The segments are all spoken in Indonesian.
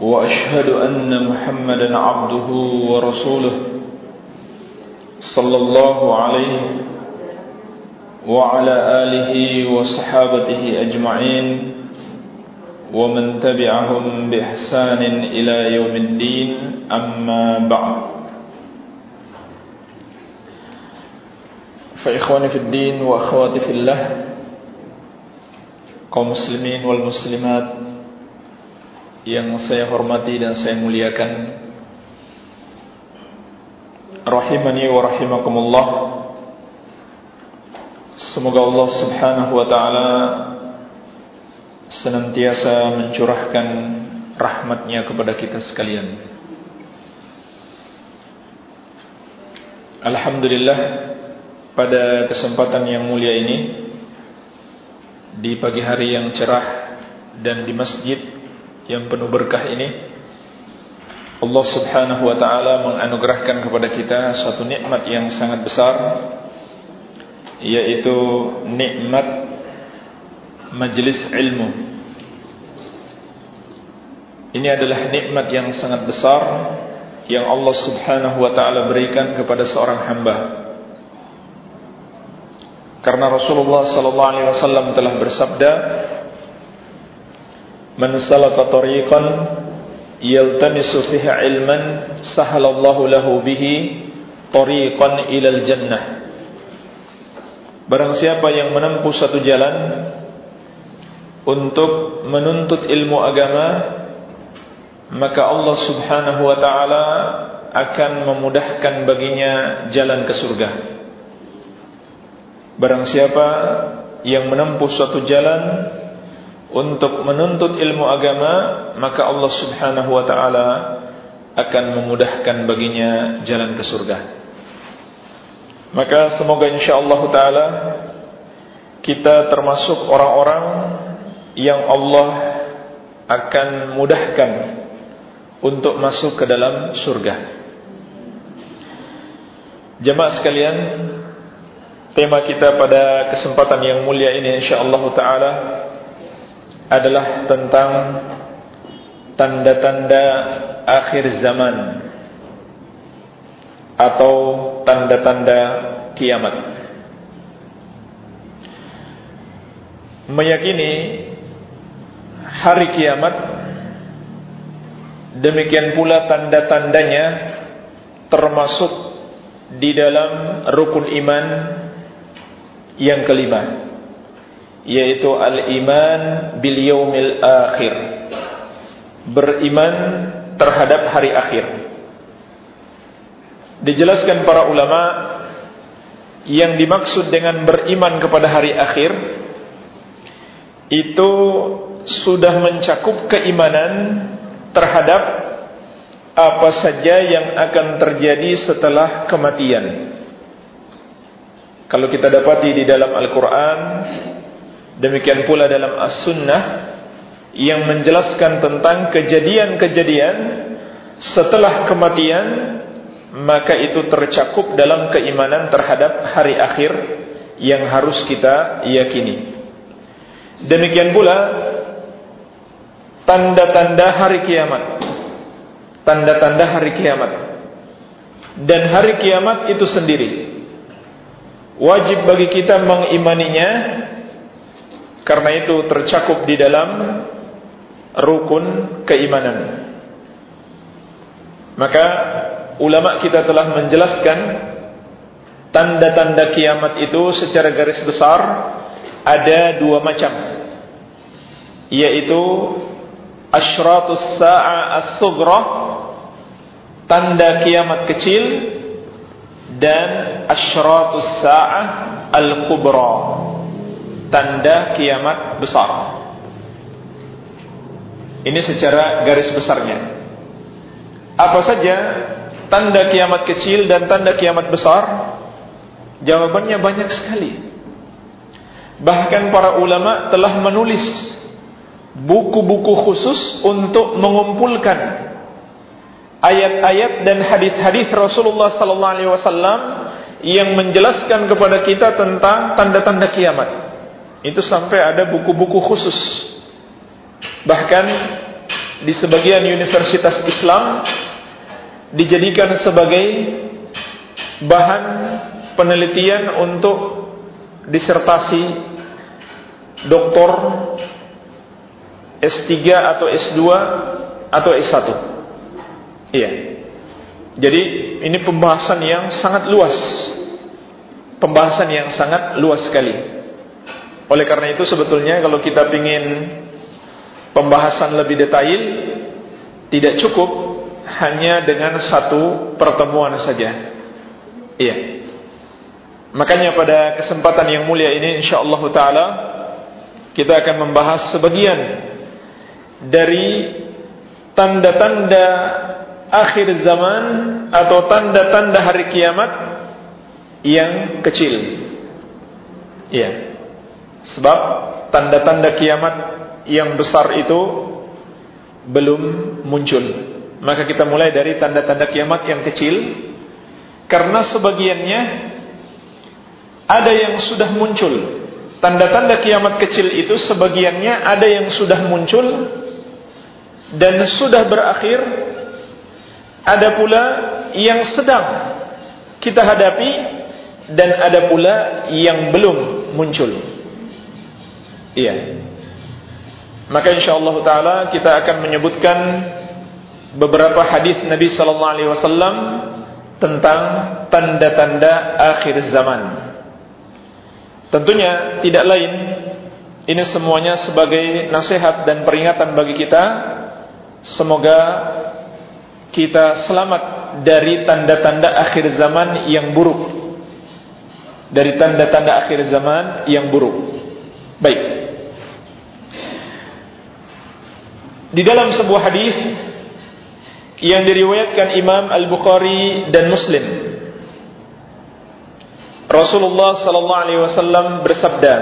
وأشهد أن محمدا عبده ورسوله صلى الله عليه وعلى آله وصحابته أجمعين ومن تبعهم بإحسان إلى يوم الدين أما بعد. فإخواني في الدين وأخواتي في الله muslimin wal muslimat yang saya hormati dan saya muliakan. Rahimani wa rahimakumullah. Semoga Allah Subhanahu wa taala senantiasa mencurahkan rahmatnya kepada kita sekalian. Alhamdulillah pada kesempatan yang mulia ini di pagi hari yang cerah dan di masjid yang penuh berkah ini Allah Subhanahu wa taala menganugerahkan kepada kita satu nikmat yang sangat besar yaitu nikmat majlis ilmu. Ini adalah nikmat yang sangat besar yang Allah Subhanahu wa taala berikan kepada seorang hamba. Karena Rasulullah sallallahu alaihi wasallam telah bersabda, "Man salaka tariqan yaltamisu fihi ilman, sahalallahu lahu bihi tariqan ilal jannah." Barang siapa yang menempuh satu jalan untuk menuntut ilmu agama, maka Allah Subhanahu wa taala akan memudahkan baginya jalan ke surga. Barang siapa yang menempuh suatu jalan untuk menuntut ilmu agama, maka Allah Subhanahu wa taala akan memudahkan baginya jalan ke surga. Maka semoga insyaallah taala kita termasuk orang-orang yang Allah akan mudahkan untuk masuk ke dalam surga. Jemaah sekalian, tema kita pada kesempatan yang mulia ini insyaallah taala adalah tentang tanda-tanda akhir zaman atau tanda-tanda kiamat. Meyakini hari kiamat demikian pula tanda-tandanya termasuk di dalam rukun iman yang kelima yaitu al-iman bil yaumil akhir. Beriman terhadap hari akhir. Dijelaskan para ulama yang dimaksud dengan beriman kepada hari akhir itu sudah mencakup keimanan terhadap apa saja yang akan terjadi setelah kematian. Kalau kita dapati di dalam Al-Quran Demikian pula dalam As-Sunnah Yang menjelaskan tentang kejadian-kejadian Setelah kematian Maka itu tercakup dalam keimanan terhadap hari akhir Yang harus kita yakini. Demikian pula Tanda-tanda hari kiamat. Tanda-tanda hari kiamat. Dan hari kiamat itu sendiri. Wajib bagi kita mengimaninya Karena itu tercakup di dalam Rukun keimanan. Maka Ulama kita telah menjelaskan Tanda-tanda kiamat itu secara garis besar Ada dua macam. Yaitu Ashratus sa'a as-sugrah Tanda kiamat kecil dan asyratus sa'ah al-kubra tanda kiamat besar Ini secara garis besarnya. Apa saja tanda kiamat kecil dan tanda kiamat besar? Jawabannya banyak sekali. Bahkan para ulama telah menulis buku-buku khusus untuk mengumpulkan ayat-ayat dan hadis-hadis Rasulullah sallallahu alaihi wasallam yang menjelaskan kepada kita tentang tanda-tanda kiamat. Itu sampai ada buku-buku khusus. Bahkan di sebagian universitas Islam dijadikan sebagai bahan penelitian untuk disertasi doktor S3 atau S2 atau S1. Iya. Jadi ini pembahasan yang sangat luas. Pembahasan yang sangat luas sekali. Oleh karena itu sebetulnya kalau kita ingin pembahasan lebih detail tidak cukup hanya dengan satu pertemuan saja. Iya. Makanya pada kesempatan yang mulia ini insyaallah taala kita akan membahas sebagian dari tanda-tanda akhir zaman atau tanda-tanda hari kiamat yang kecil. Iya. Sebab tanda-tanda kiamat yang besar itu belum muncul. Maka kita mulai dari tanda-tanda kiamat yang kecil karena sebagiannya ada yang sudah muncul. Tanda-tanda kiamat kecil itu sebagiannya ada yang sudah muncul dan sudah berakhir ada pula yang sedang kita hadapi dan ada pula yang belum muncul iya maka insyaallah taala kita akan menyebutkan beberapa hadis Nabi sallallahu alaihi wasallam tentang tanda-tanda akhir zaman tentunya tidak lain ini semuanya sebagai nasihat dan peringatan bagi kita Semoga kita selamat dari tanda-tanda akhir zaman yang buruk. Dari tanda-tanda akhir zaman yang buruk. Baik. Di dalam sebuah hadis yang diriwayatkan Imam Al-Bukhari dan Muslim. Rasulullah sallallahu alaihi wasallam bersabda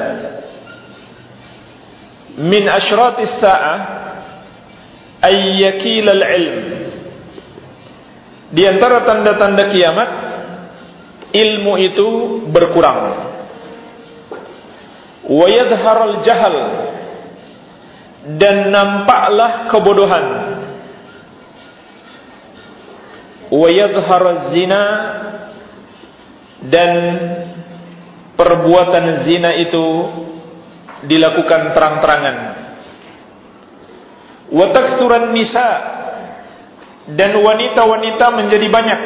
Min asyratis sa'ah ayyakil al-ilm. Di antara tanda-tanda kiamat ilmu itu berkurang. Wa yadhhar al-jahal dan nampaklah kebodohan wa yadhhar zina dan perbuatan zina itu dilakukan terang-terangan Wataksuran nisa dan wanita-wanita menjadi banyak.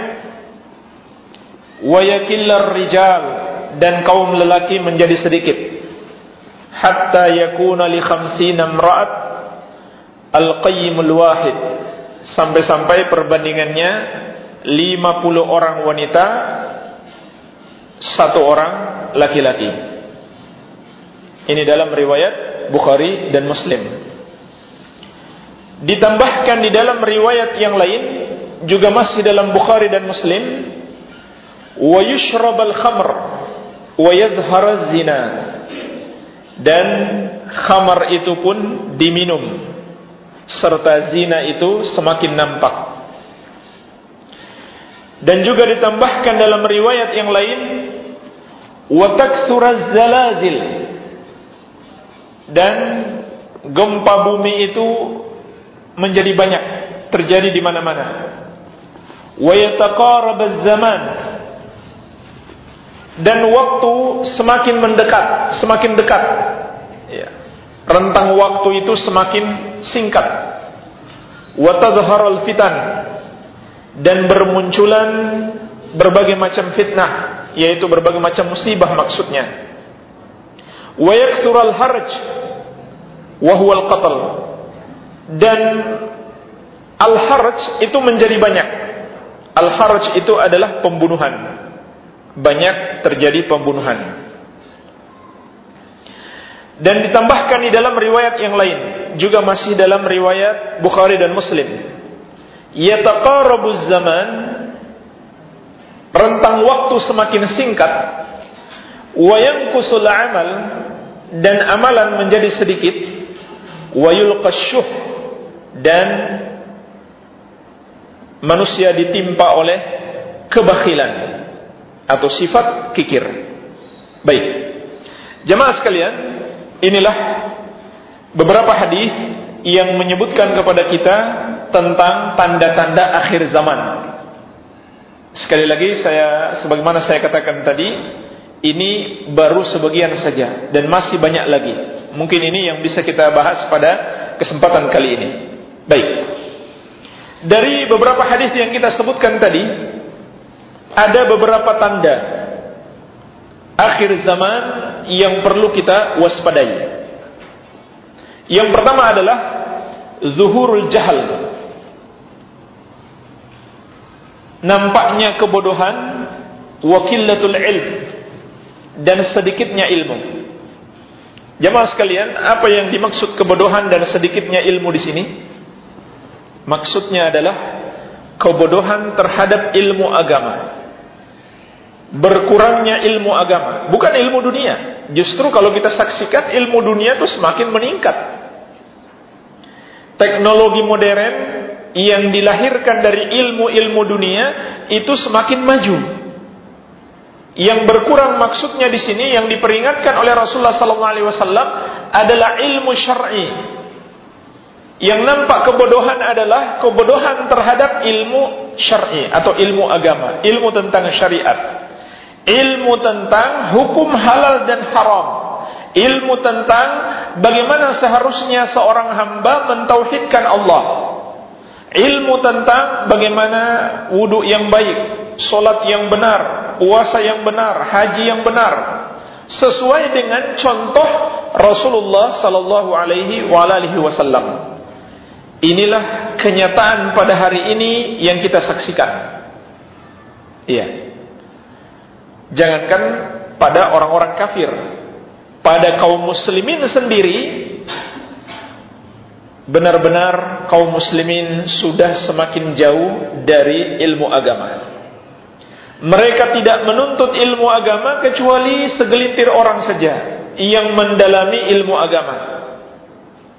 Wayakillar rijal dan kaum lelaki menjadi sedikit. Hatta yakuna li khamsina imra'at al-qayyimul wahid. Sampai-sampai perbandingannya 50 orang wanita satu orang laki-laki. Ini dalam riwayat Bukhari dan Muslim. Ditambahkan di dalam riwayat yang lain juga masih dalam Bukhari dan Muslim wa yushrabal khamr wa yadhhar zina dan khamar itu pun diminum. Serta zina itu semakin nampak. Dan juga ditambahkan dalam riwayat yang lain wa taktsuraz zalazil. Dan gempa bumi itu menjadi banyak terjadi di mana-mana. Wa yataqarab zaman dan waktu semakin mendekat, semakin dekat. Ya. Rentang waktu itu semakin singkat. Wa tadhharul fitan dan bermunculan berbagai macam fitnah, yaitu berbagai macam musibah maksudnya. Wa yakthurul harj wa al-qatl dan al-harj itu menjadi banyak. Al-harj itu adalah pembunuhan. Banyak terjadi pembunuhan. Dan ditambahkan di dalam riwayat yang lain, juga masih dalam riwayat Bukhari dan Muslim. Yataqarabuz zaman rentang waktu semakin singkat wa yanqusul amal dan amalan menjadi sedikit wa dan manusia ditimpa oleh kebakhilan atau sifat kikir. Baik. Jemaah sekalian, inilah beberapa hadis yang menyebutkan kepada kita tentang tanda-tanda akhir zaman. Sekali lagi saya sebagaimana saya katakan tadi, ini baru sebagian saja dan masih banyak lagi. Mungkin ini yang bisa kita bahas pada kesempatan kali ini. Baik. Dari beberapa hadis yang kita sebutkan tadi, ada beberapa tanda akhir zaman yang perlu kita waspadai. Yang pertama adalah zuhurul jahal. Nampaknya kebodohan wakilatul ilm dan sedikitnya ilmu. Jamaah sekalian, apa yang dimaksud kebodohan dan sedikitnya ilmu di sini? Maksudnya adalah kebodohan terhadap ilmu agama berkurangnya ilmu agama, bukan ilmu dunia. Justru kalau kita saksikan ilmu dunia itu semakin meningkat. Teknologi modern yang dilahirkan dari ilmu-ilmu dunia itu semakin maju. Yang berkurang maksudnya di sini yang diperingatkan oleh Rasulullah SAW adalah ilmu syar'i. Yang nampak kebodohan adalah kebodohan terhadap ilmu syar'i atau ilmu agama, ilmu tentang syariat ilmu tentang hukum halal dan haram. Ilmu tentang bagaimana seharusnya seorang hamba mentauhidkan Allah. Ilmu tentang bagaimana wudhu yang baik solat yang benar puasa yang benar haji yang benar. Sesuai dengan contoh Rasulullah sallallahu alaihi wasallam. Inilah kenyataan pada hari ini yang kita saksikan. Iya Jangankan pada orang-orang kafir, pada kaum muslimin sendiri benar-benar kaum muslimin sudah semakin jauh dari ilmu agama. Mereka tidak menuntut ilmu agama kecuali segelintir orang saja yang mendalami ilmu agama.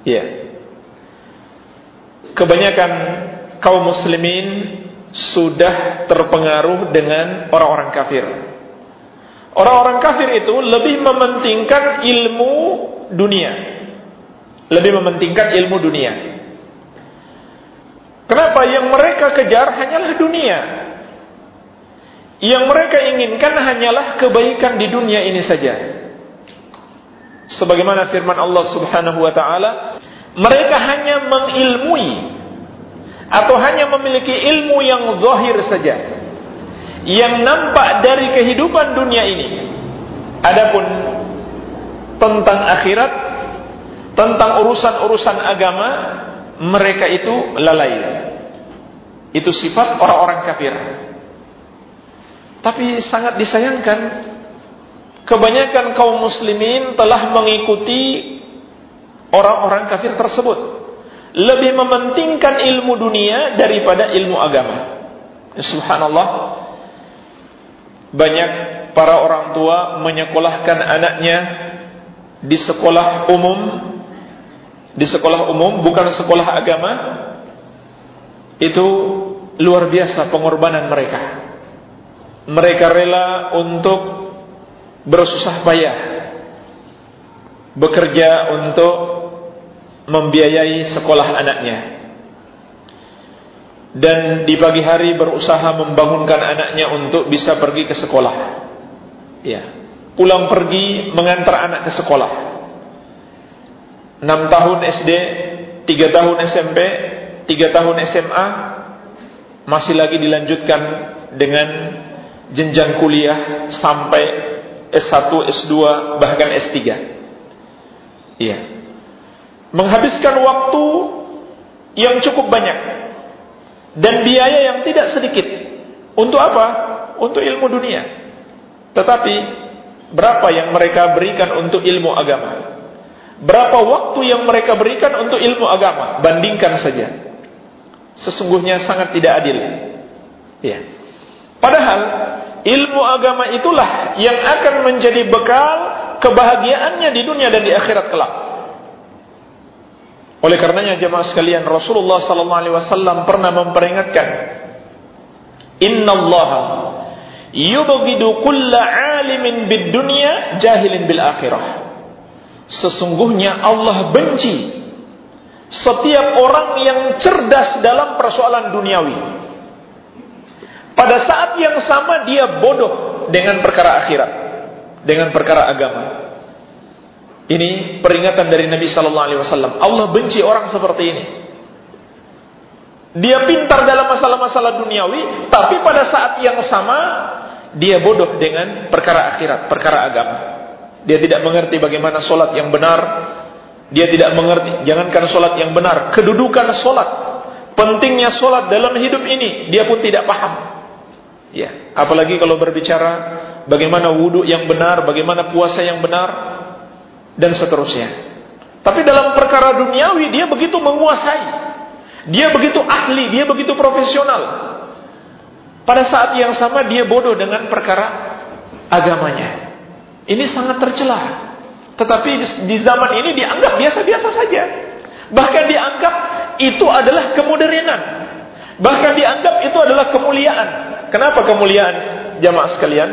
Ya. Kebanyakan kaum muslimin sudah terpengaruh dengan orang-orang kafir. Orang-orang kafir itu lebih mementingkan ilmu dunia. Lebih mementingkan ilmu dunia. Kenapa? Yang mereka kejar hanyalah dunia. Yang mereka inginkan hanyalah kebaikan di dunia ini saja. Sebagaimana firman Allah Subhanahu wa taala, mereka hanya mengilmui atau hanya memiliki ilmu yang zahir saja yang nampak dari kehidupan dunia ini. Adapun tentang akhirat, tentang urusan-urusan agama, mereka itu lalai. Itu sifat orang-orang kafir. Tapi sangat disayangkan kebanyakan kaum muslimin telah mengikuti orang-orang kafir tersebut. Lebih mementingkan ilmu dunia daripada ilmu agama. Subhanallah, banyak para orang tua menyekolahkan anaknya di sekolah umum. Di sekolah umum bukan sekolah agama. Itu luar biasa pengorbanan mereka. Mereka rela untuk bersusah payah. Bekerja untuk membiayai sekolah anaknya dan di pagi hari berusaha membangunkan anaknya untuk bisa pergi ke sekolah. Ya. Pulang pergi mengantar anak ke sekolah. 6 tahun SD, 3 tahun SMP, 3 tahun SMA masih lagi dilanjutkan dengan jenjang kuliah sampai S1, S2, bahkan S3. Iya. Menghabiskan waktu yang cukup banyak dan biaya yang tidak sedikit. Untuk apa? Untuk ilmu dunia. Tetapi berapa yang mereka berikan untuk ilmu agama? Berapa waktu yang mereka berikan untuk ilmu agama? Bandingkan saja. Sesungguhnya sangat tidak adil. Ya. Padahal ilmu agama itulah yang akan menjadi bekal kebahagiaannya di dunia dan di akhirat kelak. Oleh karenanya jemaah sekalian Rasulullah sallallahu alaihi wasallam pernah memperingatkan Inna Allah yubghidu kulla alimin bid dunya jahilin bil akhirah. Sesungguhnya Allah benci setiap orang yang cerdas dalam persoalan duniawi. Pada saat yang sama dia bodoh dengan perkara akhirat, dengan perkara agama. Ini peringatan dari Nabi sallallahu alaihi wasallam. Allah benci orang seperti ini. Dia pintar dalam masalah-masalah duniawi, tapi pada saat yang sama dia bodoh dengan perkara akhirat, perkara agama. Dia tidak mengerti bagaimana solat yang benar. Dia tidak mengerti, jangankan solat yang benar, kedudukan solat, pentingnya solat dalam hidup ini, dia pun tidak paham. Ya, apalagi kalau berbicara bagaimana wudhu yang benar, bagaimana puasa yang benar, dan seterusnya. Tapi dalam perkara duniawi dia begitu menguasai, dia begitu ahli, dia begitu profesional. Pada saat yang sama dia bodoh dengan perkara agamanya. Ini sangat tercela. Tetapi di zaman ini dianggap biasa-biasa saja. Bahkan dianggap itu adalah kemodernan. Bahkan dianggap itu adalah kemuliaan. Kenapa kemuliaan jamaah sekalian?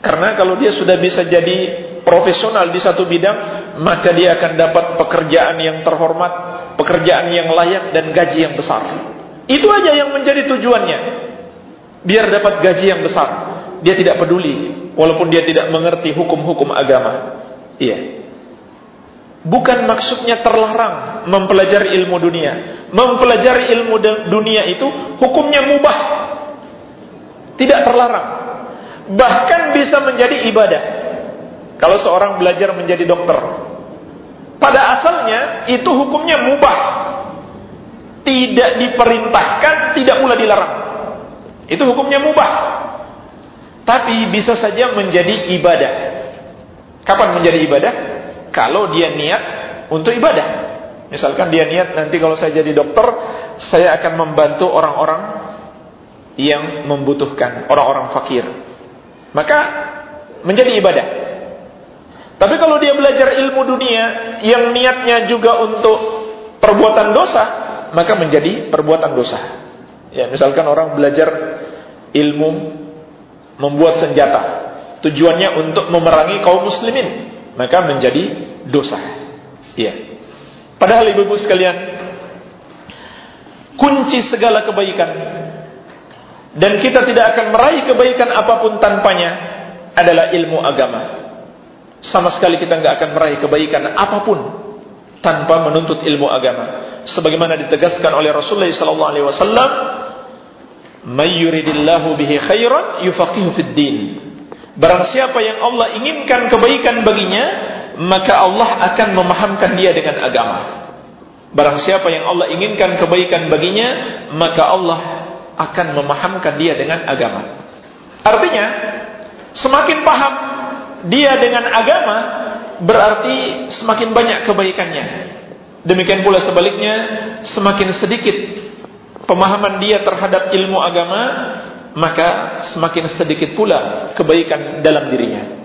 Karena kalau dia sudah bisa jadi profesional di satu bidang, maka dia akan dapat pekerjaan yang terhormat, pekerjaan yang layak dan gaji yang besar. Itu aja yang menjadi tujuannya. Biar dapat gaji yang besar. Dia tidak peduli walaupun dia tidak mengerti hukum-hukum agama. Iya. Bukan maksudnya terlarang mempelajari ilmu dunia. Mempelajari ilmu dunia itu hukumnya mubah. Tidak terlarang. Bahkan bisa menjadi ibadah. Kalau seorang belajar menjadi dokter. Pada asalnya itu hukumnya mubah. Tidak diperintahkan, tidak pula dilarang. Itu hukumnya mubah tapi bisa saja menjadi ibadah. Kapan menjadi ibadah? Kalau dia niat untuk ibadah. Misalkan dia niat nanti kalau saya jadi dokter, saya akan membantu orang-orang yang membutuhkan, orang-orang fakir. Maka menjadi ibadah. Tapi kalau dia belajar ilmu dunia yang niatnya juga untuk perbuatan dosa, maka menjadi perbuatan dosa. Ya, misalkan orang belajar ilmu membuat senjata tujuannya untuk memerangi kaum muslimin maka menjadi dosa. Iya. Padahal ibu-ibu sekalian kunci segala kebaikan dan kita tidak akan meraih kebaikan apa pun tanpanya adalah ilmu agama sama sekali kita nggak akan meraih kebaikan apa pun tanpa menuntut ilmu agama sebagaimana ditegaskan oleh Rasulullah SAW Mayyuridillahu bihi khairan yufaqihu fid. Barang siapa yang Allah inginkan kebaikan baginya, maka Allah akan memahamkan dia dengan agama. Barang siapa yang Allah inginkan kebaikan baginya, maka Allah akan memahamkan dia dengan agama. Artinya, semakin paham dia dengan agama, berarti semakin banyak kebaikannya. Demikian pula sebaliknya, semakin sedikit pemahaman dia terhadap ilmu agama, maka semakin sedikit pula kebaikan dalam dirinya.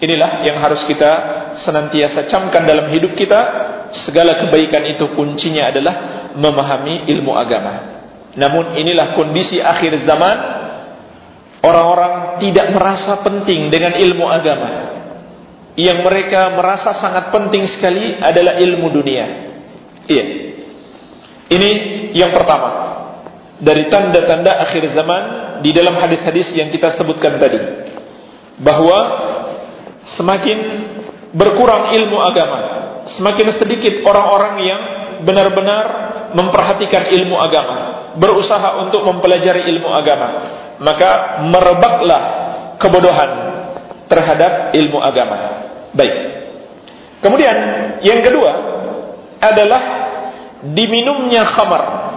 Inilah yang harus kita senantiasa camkan dalam hidup kita. Segala kebaikan itu kuncinya adalah memahami ilmu agama. Namun inilah kondisi akhir zaman orang-orang tidak merasa penting dengan ilmu agama. Yang mereka merasa sangat penting sekali adalah ilmu dunia. Iya. Ini yang pertama dari tanda-tanda akhir zaman di dalam hadis-hadis yang kita sebutkan tadi bahwa semakin berkurang ilmu agama semakin sedikit orang-orang yang benar-benar memperhatikan ilmu agama berusaha untuk mempelajari ilmu agama maka merebaklah kebodohan terhadap ilmu agama baik kemudian yang kedua adalah diminumnya khamar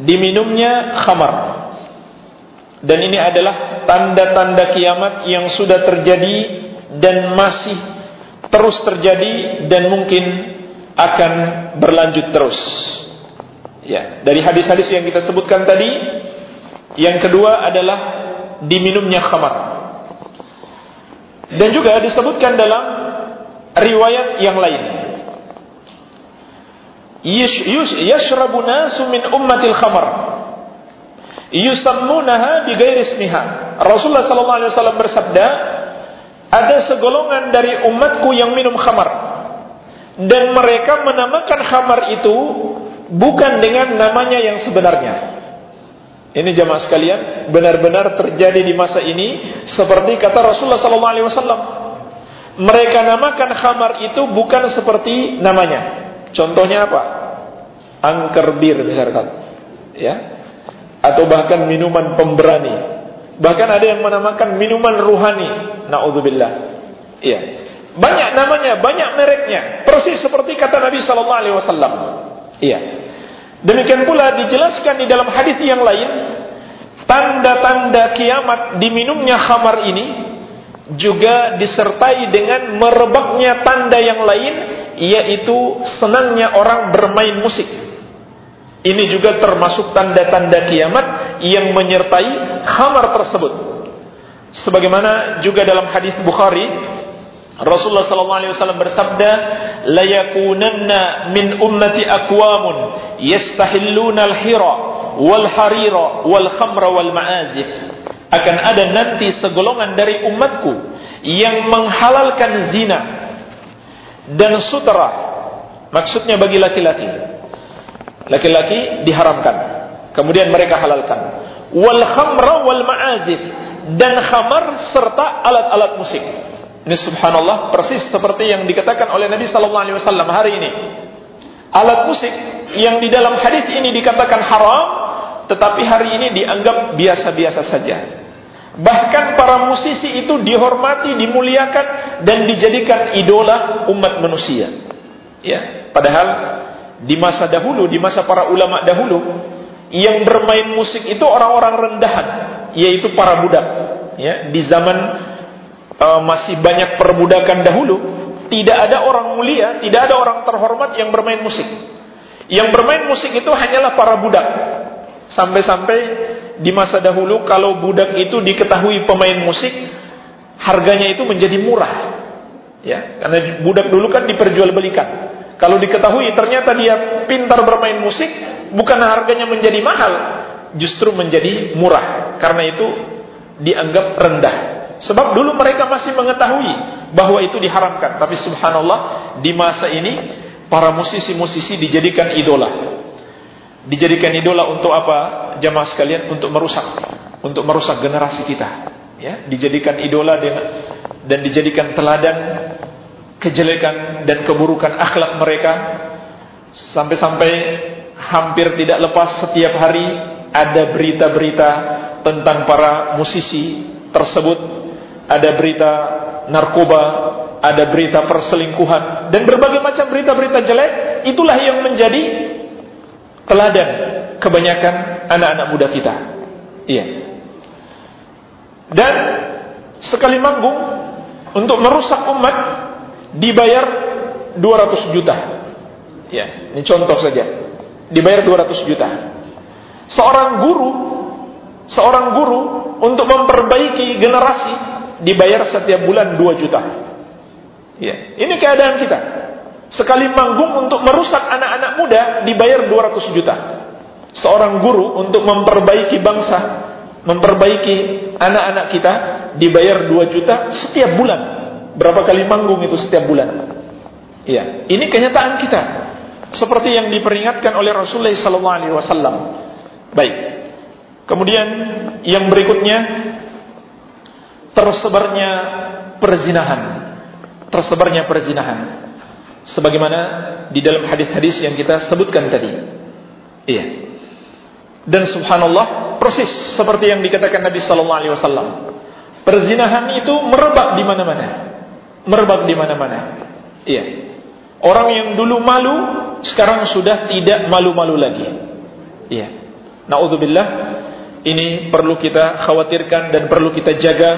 diminumnya khamar. Dan ini adalah tanda-tanda kiamat yang sudah terjadi dan masih terus terjadi dan mungkin akan berlanjut terus. Ya, dari hadis-hadis yang kita sebutkan tadi, yang kedua adalah diminumnya khamar. Dan juga disebutkan dalam riwayat yang lain. Yashrabu nasu min ummatil khamar. Yusammunaha bighairi ismiha. Rasulullah sallallahu alaihi wasallam bersabda, ada segolongan dari umatku yang minum khamar dan mereka menamakan khamar itu bukan dengan namanya yang sebenarnya. Ini jamaah sekalian, benar-benar terjadi di masa ini seperti kata Rasulullah wasallam. Mereka namakan khamar itu bukan seperti namanya. Contohnya apa? Angker bir misalkan. Ya. Atau bahkan minuman pemberani Bahkan ada yang menamakan minuman ruhani. Nauzubillah. Iya. Banyak namanya, banyak mereknya. Persis seperti kata Nabi sallallahu alaihi wasallam. Iya. Demikian pula dijelaskan di dalam hadis yang lain, tanda-tanda kiamat diminumnya khamar ini juga disertai dengan merebaknya tanda yang lain yaitu senangnya orang bermain musik. Ini juga termasuk tanda-tanda kiamat yang menyertai khamar tersebut. Sebagaimana juga dalam hadis Bukhari, Rasulullah sallallahu alaihi wasallam bersabda, "La yakunanna min ummati aqwamun yastahilluna al-hira wal harira wal khamra wal ma'azif." Akan ada nanti segolongan dari umatku yang menghalalkan zina dan sutera. Maksudnya bagi laki-laki Laki-laki diharamkan. Kemudian mereka halalkan. Wal khamra wal ma'azif dan khamar serta alat-alat musik. Ini subhanallah persis seperti yang dikatakan oleh Nabi sallallahu alaihi wasallam hari ini. Alat musik yang di dalam hadis ini dikatakan haram tetapi hari ini dianggap biasa-biasa saja. Bahkan para musisi itu dihormati, dimuliakan dan dijadikan idola umat manusia. Ya, padahal di masa dahulu, di masa para ulama dahulu, yang bermain musik itu orang-orang rendahan, yaitu para budak. Ya, di zaman uh, masih banyak perbudakan dahulu, tidak ada orang mulia, tidak ada orang terhormat yang bermain musik. Yang bermain musik itu hanyalah para budak. Sampai-sampai di masa dahulu kalau budak itu diketahui pemain musik, harganya itu menjadi murah. Ya, karena budak dulu kan diperjualbelikan. Kalau diketahui ternyata dia pintar bermain musik, bukan harganya menjadi mahal, justru menjadi murah. Karena itu dianggap rendah. Sebab dulu mereka masih mengetahui bahwa itu diharamkan. Tapi subhanallah, di masa ini para musisi-musisi dijadikan idola. Dijadikan idola untuk apa? Jamaah sekalian untuk merusak, untuk merusak generasi kita. Ya, dijadikan idola dan dijadikan teladan kejelekan dan keburukan akhlak mereka sampai-sampai hampir tidak lepas setiap hari ada berita-berita tentang para musisi tersebut ada berita narkoba ada berita perselingkuhan dan berbagai macam berita-berita jelek itulah yang menjadi teladan kebanyakan anak-anak muda kita iya dan sekali manggung untuk merusak umat dibayar 200 juta. Ya, ini contoh saja. Dibayar 200 juta. Seorang guru, seorang guru untuk memperbaiki generasi dibayar setiap bulan 2 juta. Ya, ini keadaan kita. Sekali manggung untuk merusak anak-anak muda dibayar 200 juta. Seorang guru untuk memperbaiki bangsa, memperbaiki anak-anak kita dibayar 2 juta setiap bulan. Berapa kali manggung itu setiap bulan? Iya, ini kenyataan kita. Seperti yang diperingatkan oleh Rasulullah SAW. Baik. Kemudian yang berikutnya tersebarnya perzinahan. Tersebarnya perzinahan. Sebagaimana di dalam hadis-hadis yang kita sebutkan tadi. Iya. Dan subhanallah persis seperti yang dikatakan Nabi sallallahu alaihi wasallam. Perzinahan itu merebak di mana-mana merebak di mana-mana. Iya. Orang yang dulu malu sekarang sudah tidak malu-malu lagi. Iya. Nauzubillah. Ini perlu kita khawatirkan dan perlu kita jaga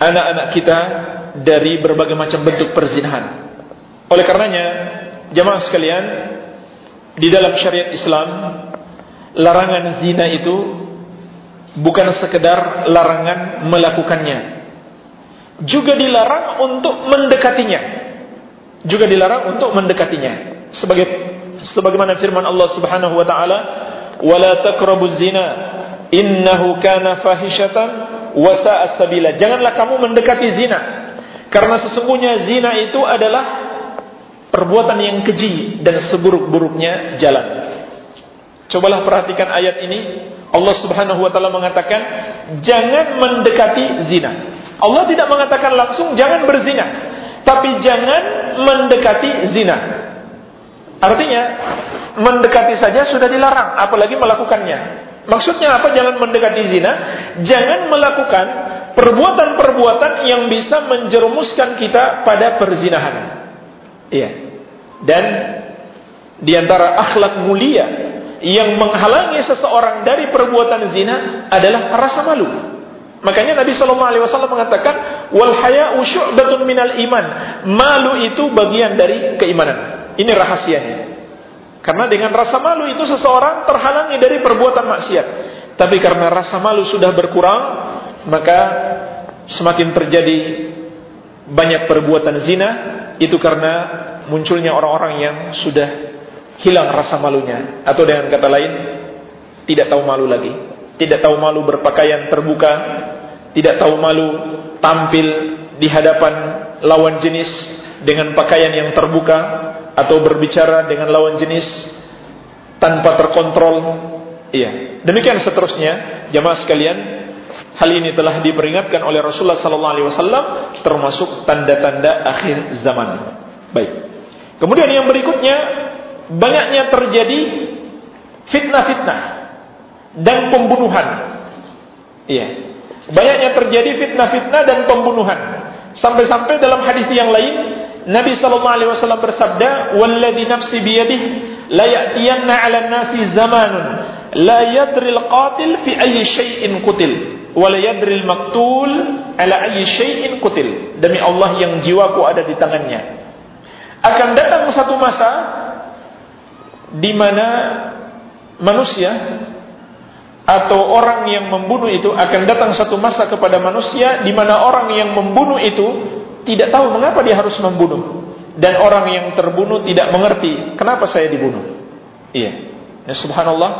anak-anak kita dari berbagai macam bentuk perzinahan. Oleh karenanya, jemaah sekalian, di dalam syariat Islam, larangan zina itu bukan sekedar larangan melakukannya. Juga dilarang untuk mendekatinya. Juga dilarang untuk mendekatinya. Sebagai sebagaimana firman Allah Subhanahu wa taala, "Wala taqrabuz zina, innahu kana fahishatan wa sa'a sabila." Janganlah kamu mendekati zina. Karena sesungguhnya zina itu adalah perbuatan yang keji dan seburuk-buruknya jalan. Cobalah perhatikan ayat ini. Allah Subhanahu wa taala mengatakan, "Jangan mendekati zina." Allah tidak mengatakan langsung jangan berzina, tapi jangan mendekati zina. Artinya, mendekati saja sudah dilarang, apalagi melakukannya. Maksudnya apa? Jangan mendekati zina, jangan melakukan perbuatan-perbuatan yang bisa menjerumuskan kita pada perzinahan. Iya. Dan di antara akhlak mulia yang menghalangi seseorang dari perbuatan zina adalah rasa malu. Makanya Nabi Shallallahu Alaihi Wasallam mengatakan, wal haya syu'batun minal iman. Malu itu bagian dari keimanan. Ini rahasianya. Karena dengan rasa malu itu seseorang terhalangi dari perbuatan maksiat. Tapi karena rasa malu sudah berkurang, maka semakin terjadi banyak perbuatan zina. Itu karena munculnya orang-orang yang sudah hilang rasa malunya atau dengan kata lain tidak tahu malu lagi tidak tahu malu berpakaian terbuka tidak tahu malu tampil di hadapan lawan jenis dengan pakaian yang terbuka atau berbicara dengan lawan jenis tanpa terkontrol iya demikian seterusnya jamaah sekalian hal ini telah diperingatkan oleh Rasulullah sallallahu alaihi wasallam termasuk tanda-tanda akhir zaman baik kemudian yang berikutnya banyaknya terjadi fitnah-fitnah dan pembunuhan. Iya. Banyaknya terjadi fitnah-fitnah dan pembunuhan. Sampai-sampai dalam hadis yang lain Nabi sallallahu alaihi wasallam bersabda, "Walladzi nafsi biyadihi la ya'tiyanna 'alan nasi zamanun la yadri al-qatil fi ayyi shay'in qutil wa la yadri al-maqtul 'ala ayyi shay'in qutil." Demi Allah yang jiwaku ada di tangannya. Akan datang satu masa di mana manusia atau orang yang membunuh itu akan datang satu masa kepada manusia di mana orang yang membunuh itu tidak tahu mengapa dia harus membunuh. Dan orang yang terbunuh tidak mengerti kenapa saya dibunuh. Iya. Ya subhanallah.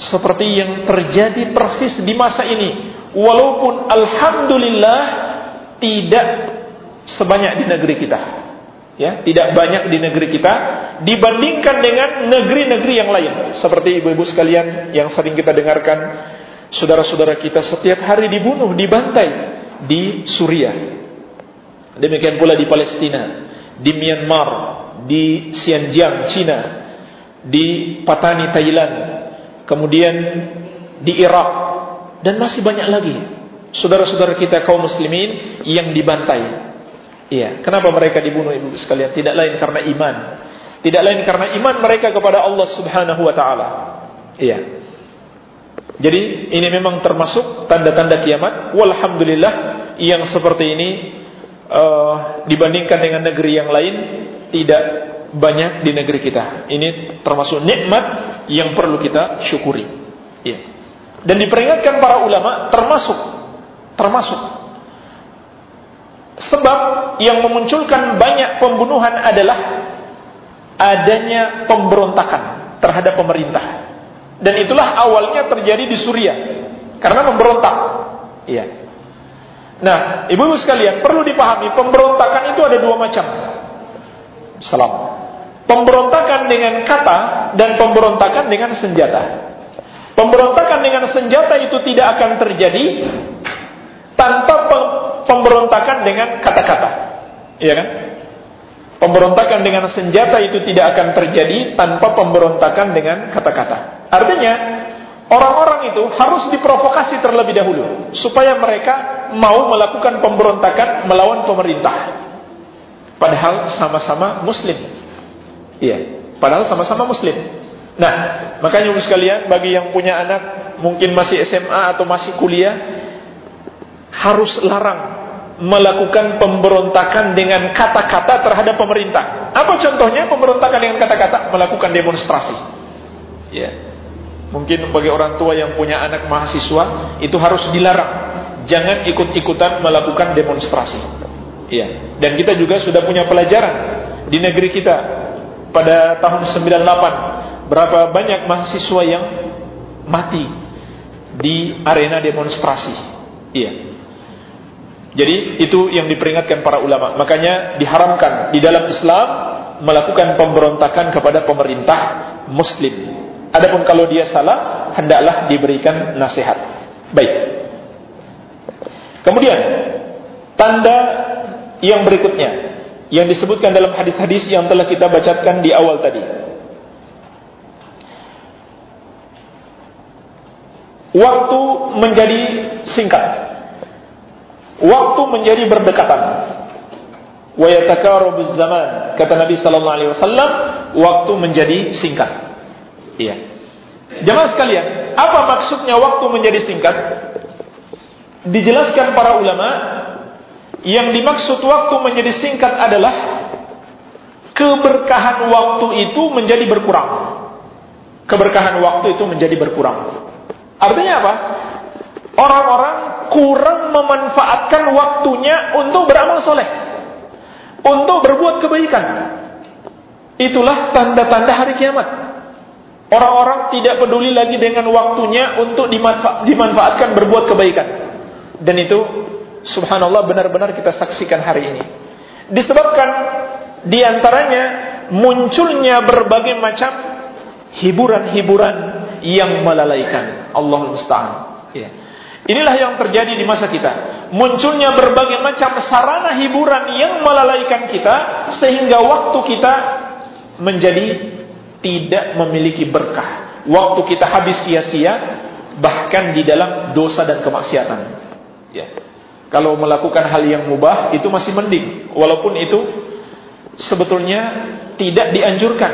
Seperti yang terjadi persis di masa ini. Walaupun alhamdulillah tidak sebanyak di negeri kita. Ya tidak banyak di negeri kita dibandingkan dengan negeri-negeri yang lain. Seperti ibu-ibu sekalian yang sering kita dengarkan saudara-saudara kita setiap hari dibunuh dibantai di Suriah demikian pula di Palestina di Myanmar di Xinjiang Cina di Patani Thailand kemudian di Irak dan masih banyak lagi saudara-saudara kita kaum muslimin yang dibantai Iya, kenapa mereka dibunuh ibu sekalian? Tidak lain karena iman. Tidak lain karena iman mereka kepada Allah Subhanahu wa taala. Iya. Jadi ini memang termasuk tanda-tanda kiamat. Walhamdulillah yang seperti ini uh, dibandingkan dengan negeri yang lain tidak banyak di negeri kita. Ini termasuk nikmat yang perlu kita syukuri. Iya. Dan diperingatkan para ulama termasuk termasuk Sebab yang memunculkan banyak pembunuhan adalah adanya pemberontakan terhadap pemerintah. Dan itulah awalnya terjadi di Suriah karena memberontak. Iya. Nah, ibu-ibu sekalian perlu dipahami pemberontakan itu ada dua macam. Salam. Pemberontakan dengan kata dan pemberontakan dengan senjata. Pemberontakan dengan senjata itu tidak akan terjadi tanpa pemberontakan dengan kata-kata. Iya kan? Pemberontakan dengan senjata itu tidak akan terjadi tanpa pemberontakan dengan kata-kata. Artinya, orang-orang itu harus diprovokasi terlebih dahulu supaya mereka mau melakukan pemberontakan melawan pemerintah. Padahal sama-sama muslim. Iya, padahal sama-sama muslim. Nah, makanya sekalian bagi yang punya anak mungkin masih SMA atau masih kuliah harus larang melakukan pemberontakan dengan kata-kata terhadap pemerintah. Apa contohnya pemberontakan dengan kata-kata? Melakukan demonstrasi. Ya. Mungkin bagi orang tua yang punya anak mahasiswa itu harus dilarang. Jangan ikut-ikutan melakukan demonstrasi. Ya. Dan kita juga sudah punya pelajaran di negeri kita pada tahun 98 berapa banyak mahasiswa yang mati di arena demonstrasi. Iya. Jadi itu yang diperingatkan para ulama. Makanya diharamkan di dalam Islam melakukan pemberontakan kepada pemerintah muslim. Adapun kalau dia salah, hendaklah diberikan nasihat. Baik. Kemudian tanda yang berikutnya yang disebutkan dalam hadis-hadis yang telah kita bacakan di awal tadi. Waktu menjadi singkat. Waktu menjadi berdekatan. Wa zaman. Kata Nabi sallallahu alaihi wasallam, waktu menjadi singkat. Iya. Jemaah sekalian, apa maksudnya waktu menjadi singkat? Dijelaskan para ulama, yang dimaksud waktu menjadi singkat adalah keberkahan waktu itu menjadi berkurang. Keberkahan waktu itu menjadi berkurang. Artinya apa? Orang-orang kurang memanfaatkan waktunya untuk beramal soleh. Untuk berbuat kebaikan. Itulah tanda-tanda hari kiamat. Orang-orang tidak peduli lagi dengan waktunya untuk dimanfa dimanfaatkan berbuat kebaikan. Dan itu subhanallah benar-benar kita saksikan hari ini. Disebabkan di antaranya munculnya berbagai macam hiburan-hiburan yang melalaikan. Allah musta'an. Ya. Inilah yang terjadi di masa kita. Munculnya berbagai macam sarana hiburan yang melalaikan kita sehingga waktu kita menjadi tidak memiliki berkah. Waktu kita habis sia-sia bahkan di dalam dosa dan kemaksiatan. Ya. Kalau melakukan hal yang mubah itu masih mending, walaupun itu sebetulnya tidak dianjurkan,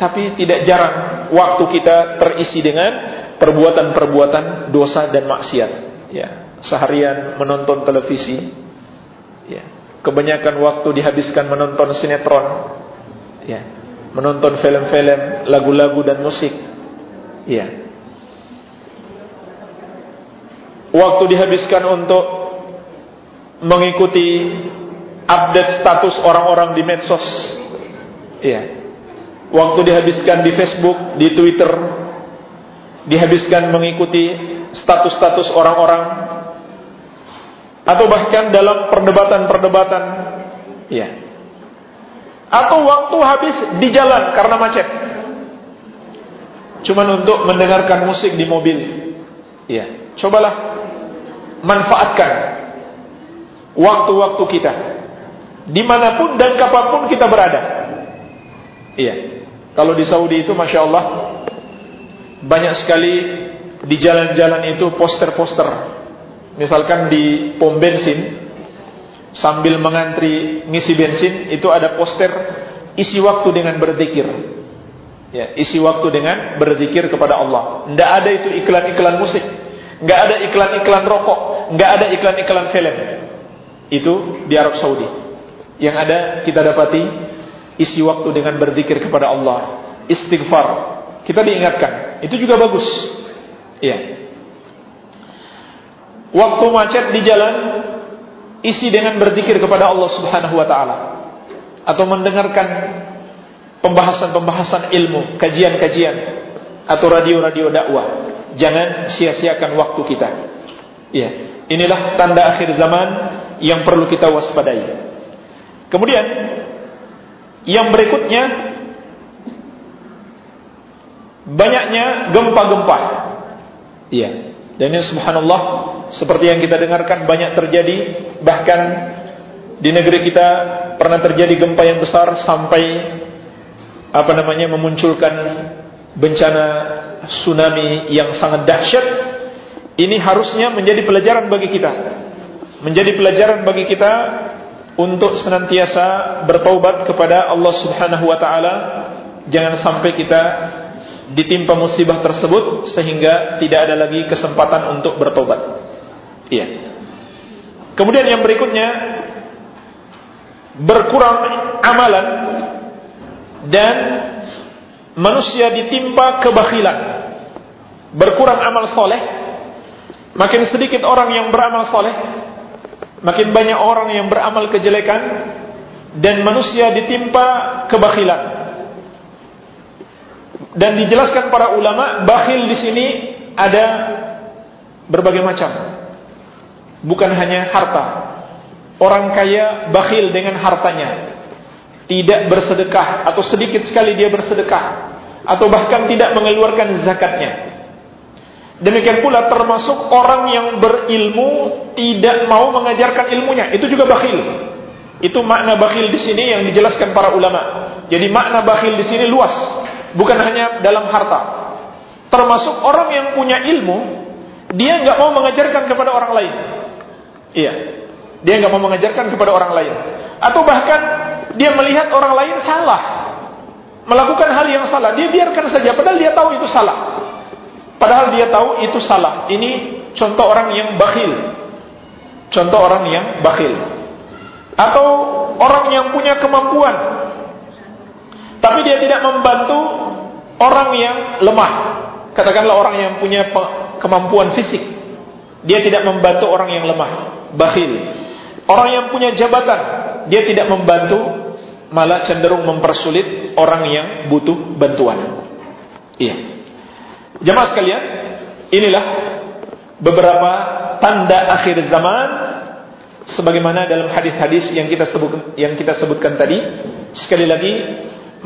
tapi tidak jarang waktu kita terisi dengan perbuatan-perbuatan dosa dan maksiat. Ya, seharian menonton televisi, ya, kebanyakan waktu dihabiskan menonton sinetron, ya, menonton film-film, lagu-lagu dan musik, ya. Waktu dihabiskan untuk mengikuti update status orang-orang di medsos. Iya. Waktu dihabiskan di Facebook, di Twitter, dihabiskan mengikuti status-status orang-orang atau bahkan dalam perdebatan-perdebatan. Iya. Atau waktu habis di jalan karena macet. Cuman untuk mendengarkan musik di mobil. Iya. Cobalah manfaatkan waktu-waktu kita di mana pun dan kapan pun kita berada iya kalau di Saudi itu Masya Allah banyak sekali di jalan-jalan itu poster-poster misalkan di pom bensin sambil mengantri ngisi bensin itu ada poster isi waktu dengan berzikir ya isi waktu dengan berzikir kepada Allah tidak ada itu iklan-iklan musik nggak ada iklan-iklan rokok nggak ada iklan-iklan film itu di Arab Saudi. Yang ada kita dapati isi waktu dengan berzikir kepada Allah, istighfar. Kita diingatkan, itu juga bagus. Iya. Waktu macet di jalan isi dengan berzikir kepada Allah Subhanahu wa taala atau mendengarkan pembahasan-pembahasan ilmu, kajian-kajian atau radio-radio dakwah. Jangan sia-siakan waktu kita. Iya. Inilah tanda akhir zaman yang perlu kita waspadai. Kemudian yang berikutnya banyaknya gempa-gempa. Iya. Dan ini subhanallah seperti yang kita dengarkan banyak terjadi. Bahkan di negeri kita pernah terjadi gempa yang besar sampai apa namanya memunculkan bencana tsunami yang sangat dahsyat. Ini harusnya menjadi pelajaran bagi kita. Menjadi pelajaran bagi kita untuk senantiasa bertaubat kepada Allah Subhanahu wa taala. Jangan sampai kita ditimpa musibah tersebut sehingga tidak ada lagi kesempatan untuk bertobat iya Kemudian yang berikutnya berkurang amalan dan manusia ditimpa kebakilan. Berkurang amal soleh, makin sedikit orang yang beramal soleh, makin banyak orang yang beramal kejelekan, dan manusia ditimpa kebakilan. Dan dijelaskan para ulama, bakhil di sini ada berbagai macam. Bukan hanya harta. Orang kaya bakhil dengan hartanya. Tidak bersedekah atau sedikit sekali dia bersedekah atau bahkan tidak mengeluarkan zakatnya. Demikian pula termasuk orang yang berilmu tidak mau mengajarkan ilmunya, itu juga bakhil. Itu makna bakhil di sini yang dijelaskan para ulama. Jadi makna bakhil di sini luas, bukan hanya dalam harta. Termasuk orang yang punya ilmu dia nggak mau mengajarkan kepada orang lain. Iya, dia nggak mau mengajarkan kepada orang lain. Atau bahkan dia melihat orang lain salah, melakukan hal yang salah, dia biarkan saja. Padahal dia tahu itu salah. Padahal dia tahu itu salah. Ini contoh orang yang bakhil. Contoh orang yang bakhil. Atau orang yang punya kemampuan, tapi dia tidak membantu orang yang lemah. Katakanlah orang yang punya kemampuan fisik. Dia tidak membantu orang yang lemah, bakhil. Orang yang punya jabatan, dia tidak membantu, malah cenderung mempersulit orang yang butuh bantuan. Iya. Jemaah sekalian, inilah beberapa tanda akhir zaman sebagaimana dalam hadis-hadis yang kita sebut yang kita sebutkan tadi. Sekali lagi,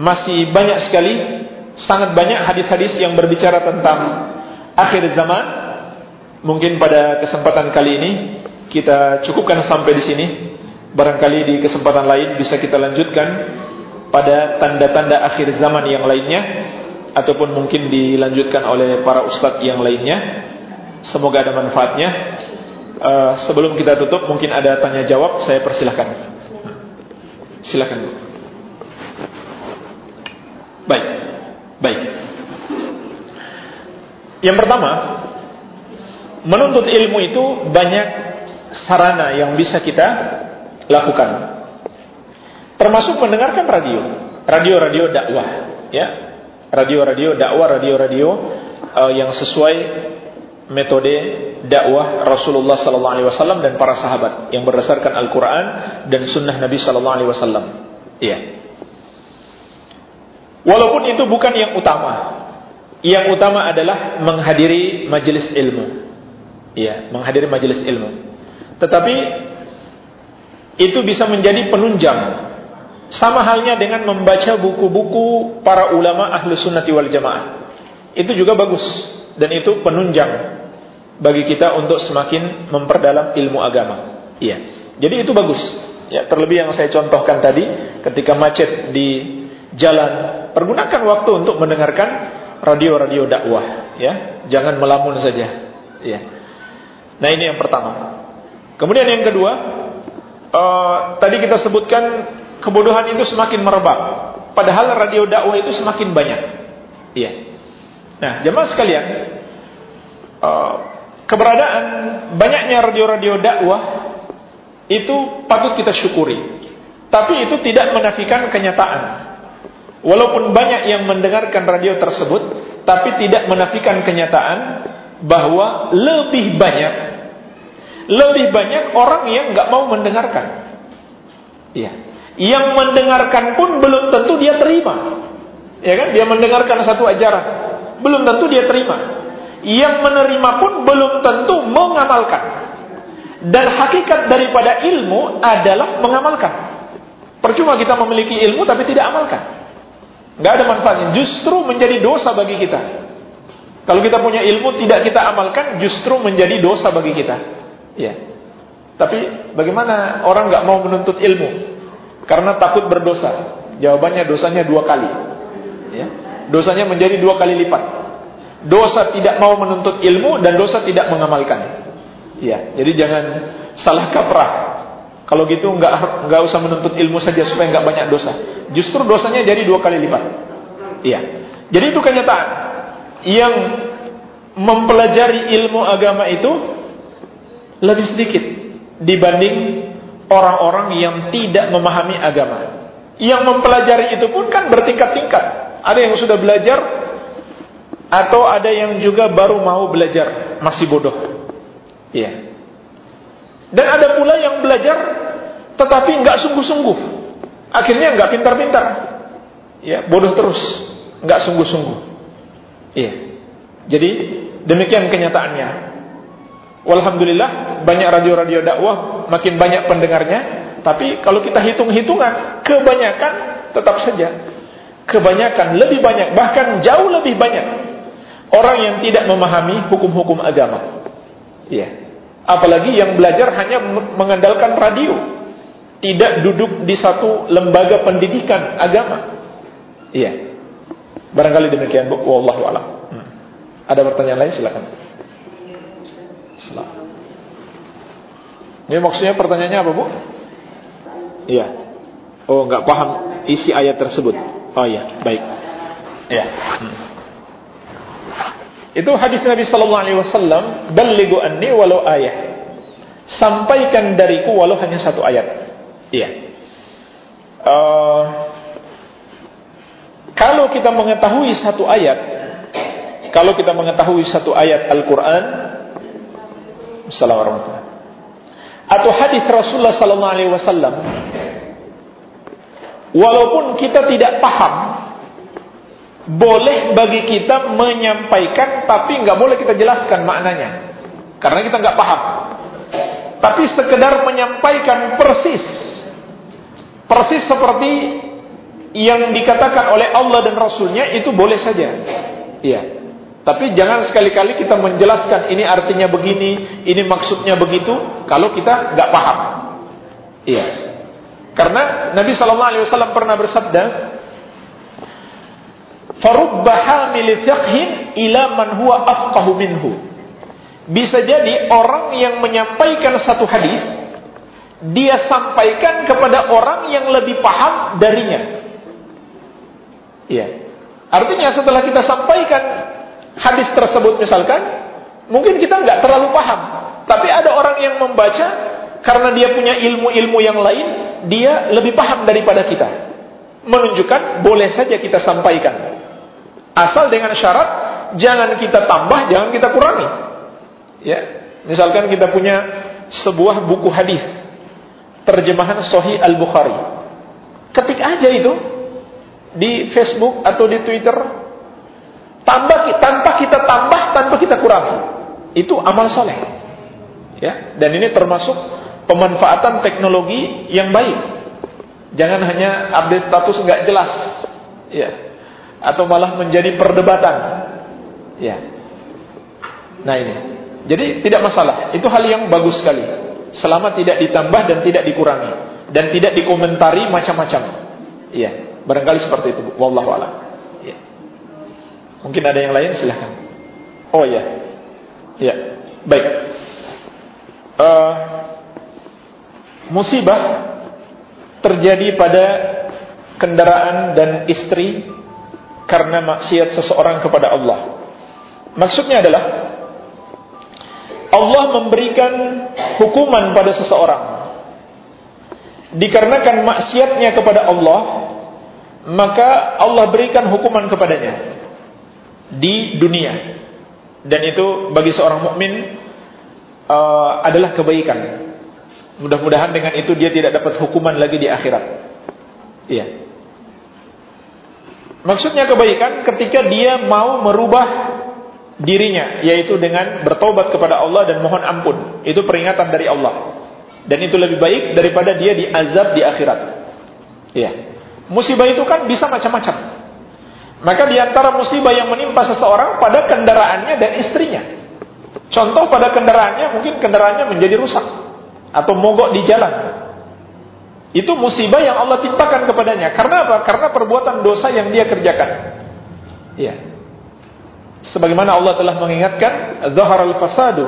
masih banyak sekali sangat banyak hadis-hadis yang berbicara tentang akhir zaman. Mungkin pada kesempatan kali ini kita cukupkan sampai di sini. Barangkali di kesempatan lain bisa kita lanjutkan pada tanda-tanda akhir zaman yang lainnya ataupun mungkin dilanjutkan oleh para ustadz yang lainnya. Semoga ada manfaatnya. Uh, sebelum kita tutup mungkin ada tanya jawab, saya persilahkan. Silakan. Baik. Baik. Yang pertama, menuntut ilmu itu banyak sarana yang bisa kita lakukan. Termasuk mendengarkan radio, radio-radio dakwah, ya. Radio-radio dakwah, radio-radio uh, yang sesuai metode dakwah Rasulullah sallallahu alaihi wasallam dan para sahabat yang berdasarkan Al-Qur'an dan sunnah Nabi sallallahu alaihi wasallam. Iya. Walaupun itu bukan yang utama, yang utama adalah menghadiri majelis ilmu. Ya, menghadiri majelis ilmu. Tetapi itu bisa menjadi penunjang. Sama halnya dengan membaca buku-buku para ulama ahlu sunnati wal jamaah. Itu juga bagus. Dan itu penunjang bagi kita untuk semakin memperdalam ilmu agama. Iya. Jadi itu bagus. Ya, terlebih yang saya contohkan tadi, ketika macet di jalan, pergunakan waktu untuk mendengarkan radio-radio dakwah, ya. Jangan melamun saja, ya. Nah, ini yang pertama. Kemudian yang kedua, uh, tadi kita sebutkan kebodohan itu semakin merebak, padahal radio dakwah itu semakin banyak. Iya. Nah, jemaah sekalian, uh, keberadaan banyaknya radio-radio dakwah itu patut kita syukuri. Tapi itu tidak menafikan kenyataan Walaupun banyak yang mendengarkan radio tersebut, tapi tidak menafikan kenyataan bahwa lebih banyak, lebih banyak orang yang nggak mau mendengarkan. Iya. Yang mendengarkan pun belum tentu dia terima. Ya kan? Dia mendengarkan satu ajaran, belum tentu dia terima. Yang menerima pun belum tentu mengamalkan. Dan hakikat daripada ilmu adalah mengamalkan. Percuma kita memiliki ilmu tapi tidak amalkan nggak ada manfaatnya. Justru menjadi dosa bagi kita. Kalau kita punya ilmu tidak kita amalkan, justru menjadi dosa bagi kita. Ya. Tapi bagaimana orang nggak mau menuntut ilmu karena takut berdosa? Jawabannya dosanya dua kali. Ya. Dosanya menjadi dua kali lipat. Dosa tidak mau menuntut ilmu dan dosa tidak mengamalkan. Ya, jadi jangan salah kaprah. Kalau gitu nggak nggak usah menuntut ilmu saja supaya nggak banyak dosa. Justru dosanya jadi dua kali lipat. Iya. Jadi itu kenyataan. Yang mempelajari ilmu agama itu lebih sedikit dibanding orang-orang yang tidak memahami agama. Yang mempelajari itu pun kan bertingkat-tingkat. Ada yang sudah belajar atau ada yang juga baru mau belajar, masih bodoh. Iya. Dan ada pula yang belajar tetapi nggak sungguh-sungguh. Akhirnya nggak pintar-pintar. Ya, bodoh terus, nggak sungguh-sungguh. Iya. Jadi demikian kenyataannya. Walhamdulillah banyak radio-radio dakwah makin banyak pendengarnya, tapi kalau kita hitung-hitungan, kebanyakan tetap saja kebanyakan lebih banyak bahkan jauh lebih banyak orang yang tidak memahami hukum-hukum agama. Iya. Apalagi yang belajar hanya mengandalkan radio, tidak duduk di satu lembaga pendidikan agama. Iya. Barangkali demikian, Bu. Wallahu a'lam. Hmm. Ada pertanyaan lain silakan. Silakan. Ini maksudnya pertanyaannya apa, Bu? Iya. Oh, nggak paham isi ayat tersebut. Oh iya, baik. Iya. Hmm. Itu hadis Nabi sallallahu alaihi wasallam, "Ballighu anni walau ayat." Sampaikan dariku walau hanya satu ayat. Iya. Uh, kalau kita mengetahui satu ayat, kalau kita mengetahui satu ayat Al-Qur'an, Assalamualaikum atau hadis Rasulullah sallallahu alaihi wasallam, walaupun kita tidak paham boleh bagi kita menyampaikan tapi nggak boleh kita jelaskan maknanya. Karena kita nggak paham. Tapi sekedar menyampaikan persis. Persis seperti yang dikatakan oleh Allah dan Rasulnya itu boleh saja. Iya. Tapi jangan sekali-kali kita menjelaskan ini artinya begini ini maksudnya begitu kalau kita nggak paham. Iya. Karena Nabi Shallallahu Alaihi Wasallam pernah bersabda farubba hamil fiqhin ila man huwa afqahu. Bisa jadi orang yang menyampaikan satu hadis dia sampaikan kepada orang yang lebih paham darinya. Iya. Artinya setelah kita sampaikan hadis tersebut misalkan, mungkin kita nggak terlalu paham, tapi ada orang yang membaca karena dia punya ilmu-ilmu yang lain, dia lebih paham daripada kita. Menunjukkan boleh saja kita sampaikan. Asal dengan syarat jangan kita tambah, jangan kita kurangi. Ya, misalkan kita punya sebuah buku hadis terjemahan Sahih Al Bukhari. Ketik aja itu di Facebook atau di Twitter tambah tanpa kita tambah tanpa kita kurangi. Itu amal soleh. Ya, dan ini termasuk pemanfaatan teknologi yang baik. Jangan hanya update status nggak jelas. Ya, atau malah menjadi perdebatan. Ya. Nah ini. Jadi tidak masalah. Itu hal yang bagus sekali. Selama tidak ditambah dan tidak dikurangi dan tidak dikomentari macam-macam. Iya, barangkali seperti itu. Wallahu a'lam. Ya. Mungkin ada yang lain silahkan. Oh ya. Ya. Baik. Uh, musibah terjadi pada kendaraan dan istri karena maksiat seseorang kepada Allah. Maksudnya adalah Allah memberikan hukuman pada seseorang dikarenakan maksiatnya kepada Allah, maka Allah berikan hukuman kepadanya di dunia. Dan itu bagi seorang mukmin uh, adalah kebaikan. Mudah-mudahan dengan itu dia tidak dapat hukuman lagi di akhirat. Iya. Maksudnya kebaikan ketika dia mau merubah dirinya yaitu dengan bertobat kepada Allah dan mohon ampun. Itu peringatan dari Allah. Dan itu lebih baik daripada dia diazab di akhirat. Iya. Musibah itu kan bisa macam-macam. Maka di antara musibah yang menimpa seseorang pada kendaraannya dan istrinya. Contoh pada kendaraannya mungkin kendaraannya menjadi rusak atau mogok di jalan itu musibah yang Allah timpakan kepadanya. Karena apa? Karena perbuatan dosa yang dia kerjakan. Iya. Sebagaimana Allah telah mengingatkan, "Zaharal fasadu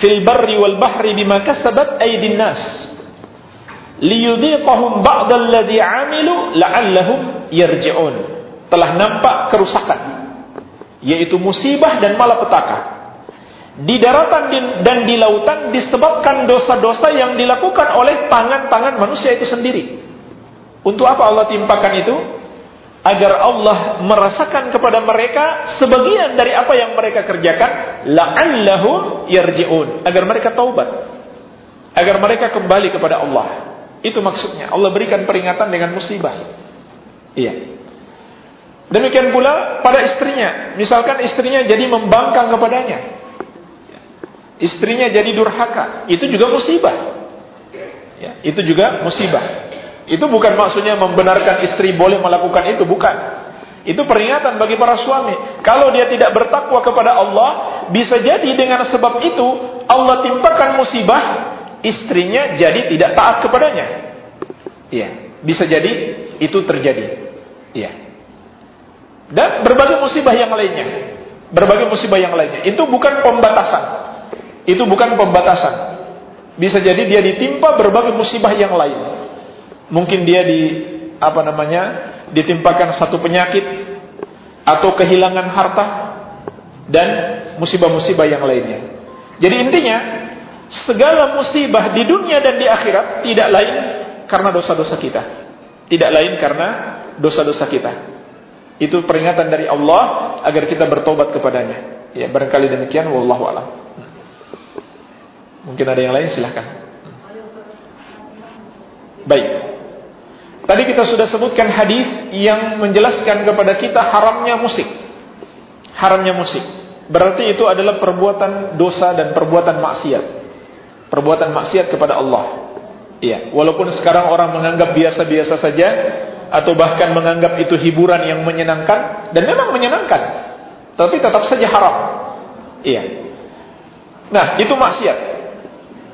fil barri wal bahri bima kasabat aydin nas." Liyudhiqahum ba'dal ladzi 'amilu la'allahum yarji'un. Telah nampak kerusakan, yaitu musibah dan malapetaka di daratan dan di lautan disebabkan dosa-dosa yang dilakukan oleh tangan-tangan manusia itu sendiri. Untuk apa Allah timpakan itu? Agar Allah merasakan kepada mereka sebagian dari apa yang mereka kerjakan, la'allahum yarji'un, agar mereka taubat. Agar mereka kembali kepada Allah. Itu maksudnya. Allah berikan peringatan dengan musibah. Iya. Demikian pula pada istrinya. Misalkan istrinya jadi membangkang kepadanya istrinya jadi durhaka, itu juga musibah. Ya, itu juga musibah. Itu bukan maksudnya membenarkan istri boleh melakukan itu, bukan. Itu peringatan bagi para suami. Kalau dia tidak bertakwa kepada Allah, bisa jadi dengan sebab itu Allah timpakan musibah, istrinya jadi tidak taat kepadanya. Iya, bisa jadi itu terjadi. Iya. Dan berbagai musibah yang lainnya. Berbagai musibah yang lainnya. Itu bukan pembatasan. Itu bukan pembatasan. Bisa jadi dia ditimpa berbagai musibah yang lain. Mungkin dia di apa namanya? ditimpakan satu penyakit atau kehilangan harta dan musibah-musibah yang lainnya. Jadi intinya segala musibah di dunia dan di akhirat tidak lain karena dosa-dosa kita. Tidak lain karena dosa-dosa kita. Itu peringatan dari Allah agar kita bertobat kepadanya. Ya, barangkali demikian wallahu alam. Mungkin ada yang lain silahkan. Baik. Tadi kita sudah sebutkan hadis yang menjelaskan kepada kita haramnya musik. Haramnya musik. Berarti itu adalah perbuatan dosa dan perbuatan maksiat. Perbuatan maksiat kepada Allah. Iya, walaupun sekarang orang menganggap biasa-biasa saja atau bahkan menganggap itu hiburan yang menyenangkan dan memang menyenangkan, tapi tetap saja haram. Iya. Nah, itu maksiat.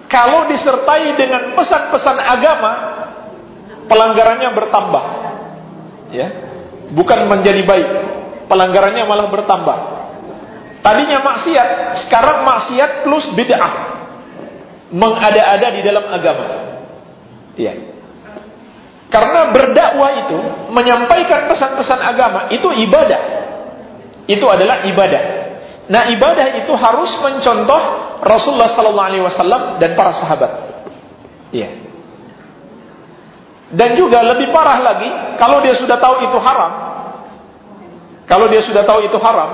Kalau disertai dengan pesan-pesan agama, pelanggarannya bertambah. Ya. Bukan menjadi baik, pelanggarannya malah bertambah. Tadinya maksiat, sekarang maksiat plus bid'ah. Mengada-ada di dalam agama. Iya. Karena berdakwah itu menyampaikan pesan-pesan agama itu ibadah. Itu adalah ibadah. Nah, ibadah itu harus mencontoh Rasulullah sallallahu alaihi wasallam dan para sahabat. Iya. Dan juga lebih parah lagi, kalau dia sudah tahu itu haram, kalau dia sudah tahu itu haram,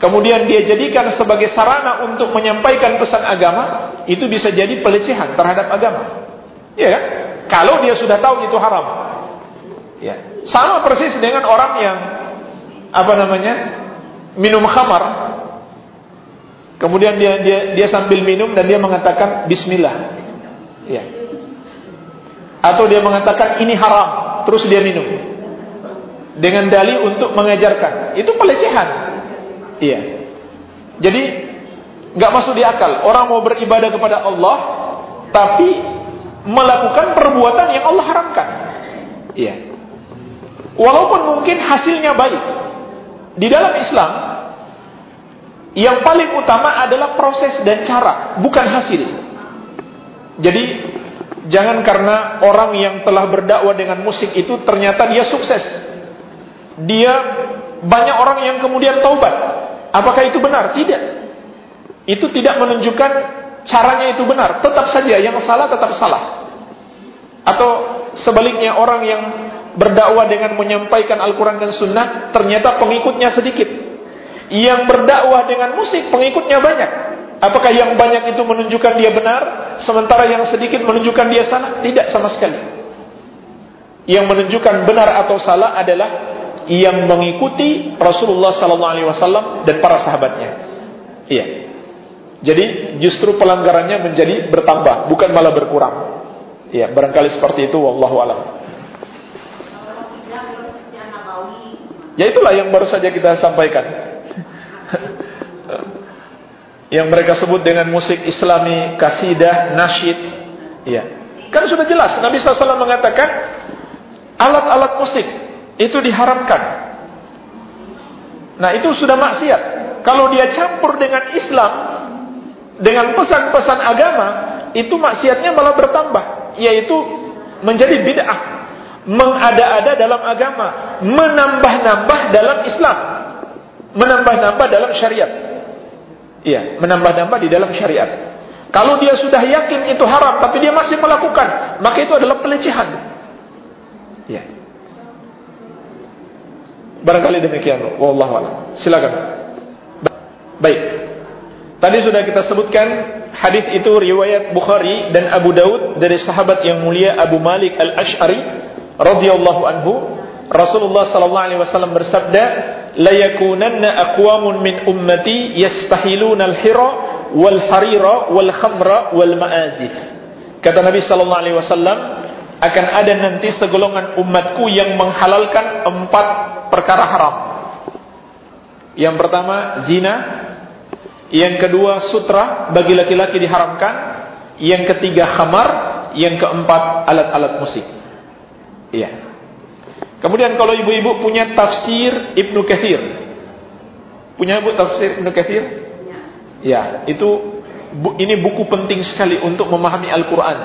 kemudian dia jadikan sebagai sarana untuk menyampaikan pesan agama, itu bisa jadi pelecehan terhadap agama. Iya kan? Kalau dia sudah tahu itu haram. Ya. Sama persis dengan orang yang apa namanya? minum khamar Kemudian dia dia dia sambil minum dan dia mengatakan bismillah. Ya. Atau dia mengatakan ini haram, terus dia minum. Dengan dalih untuk mengajarkan. Itu pelecehan. Iya. Jadi nggak masuk di akal. Orang mau beribadah kepada Allah tapi melakukan perbuatan yang Allah haramkan. Iya. Walaupun mungkin hasilnya baik. Di dalam Islam yang paling utama adalah proses dan cara, bukan hasil. Jadi jangan karena orang yang telah berdakwah dengan musik itu ternyata dia sukses. Dia banyak orang yang kemudian taubat. Apakah itu benar? Tidak. Itu tidak menunjukkan caranya itu benar. Tetap saja yang salah tetap salah. Atau sebaliknya orang yang berdakwah dengan menyampaikan Al-Quran dan Sunnah ternyata pengikutnya sedikit yang berdakwah dengan musik pengikutnya banyak. Apakah yang banyak itu menunjukkan dia benar, sementara yang sedikit menunjukkan dia salah? Tidak sama sekali. Yang menunjukkan benar atau salah adalah yang mengikuti Rasulullah sallallahu alaihi wasallam dan para sahabatnya. Iya. Jadi justru pelanggarannya menjadi bertambah, bukan malah berkurang. Iya, barangkali seperti itu wallahu alam. Ya itulah yang baru saja kita sampaikan. yang mereka sebut dengan musik islami, kasidah, nasyid. Ya. Kan sudah jelas Nabi SAW mengatakan alat-alat musik itu diharamkan. Nah, itu sudah maksiat. Kalau dia campur dengan Islam dengan pesan-pesan agama, itu maksiatnya malah bertambah, yaitu menjadi bid'ah, mengada-ada dalam agama, menambah-nambah dalam Islam menambah-nambah dalam syariat. Iya, menambah-nambah di dalam syariat. Kalau dia sudah yakin itu haram tapi dia masih melakukan, maka itu adalah pelecehan. Ya. Barangkali demikian. Wallahu a'lam. Silakan. Baik. Tadi sudah kita sebutkan hadis itu riwayat Bukhari dan Abu Daud dari sahabat yang mulia Abu Malik Al-Asy'ari radhiyallahu anhu. Rasulullah sallallahu alaihi wasallam bersabda, la yakunanna aqwamun min ummati yastahiluna al-hira wal harira wal khamra wal ma'azif. Kata Nabi sallallahu alaihi wasallam, akan ada nanti segolongan umatku yang menghalalkan empat perkara haram. Yang pertama zina, yang kedua sutra bagi laki-laki diharamkan, yang ketiga khamar, yang keempat alat-alat musik. Iya. Kemudian kalau ibu-ibu punya tafsir Ibnu Katsir. Punya ibu tafsir Ibnu Katsir? Ya, itu bu, ini buku penting sekali untuk memahami Al-Qur'an.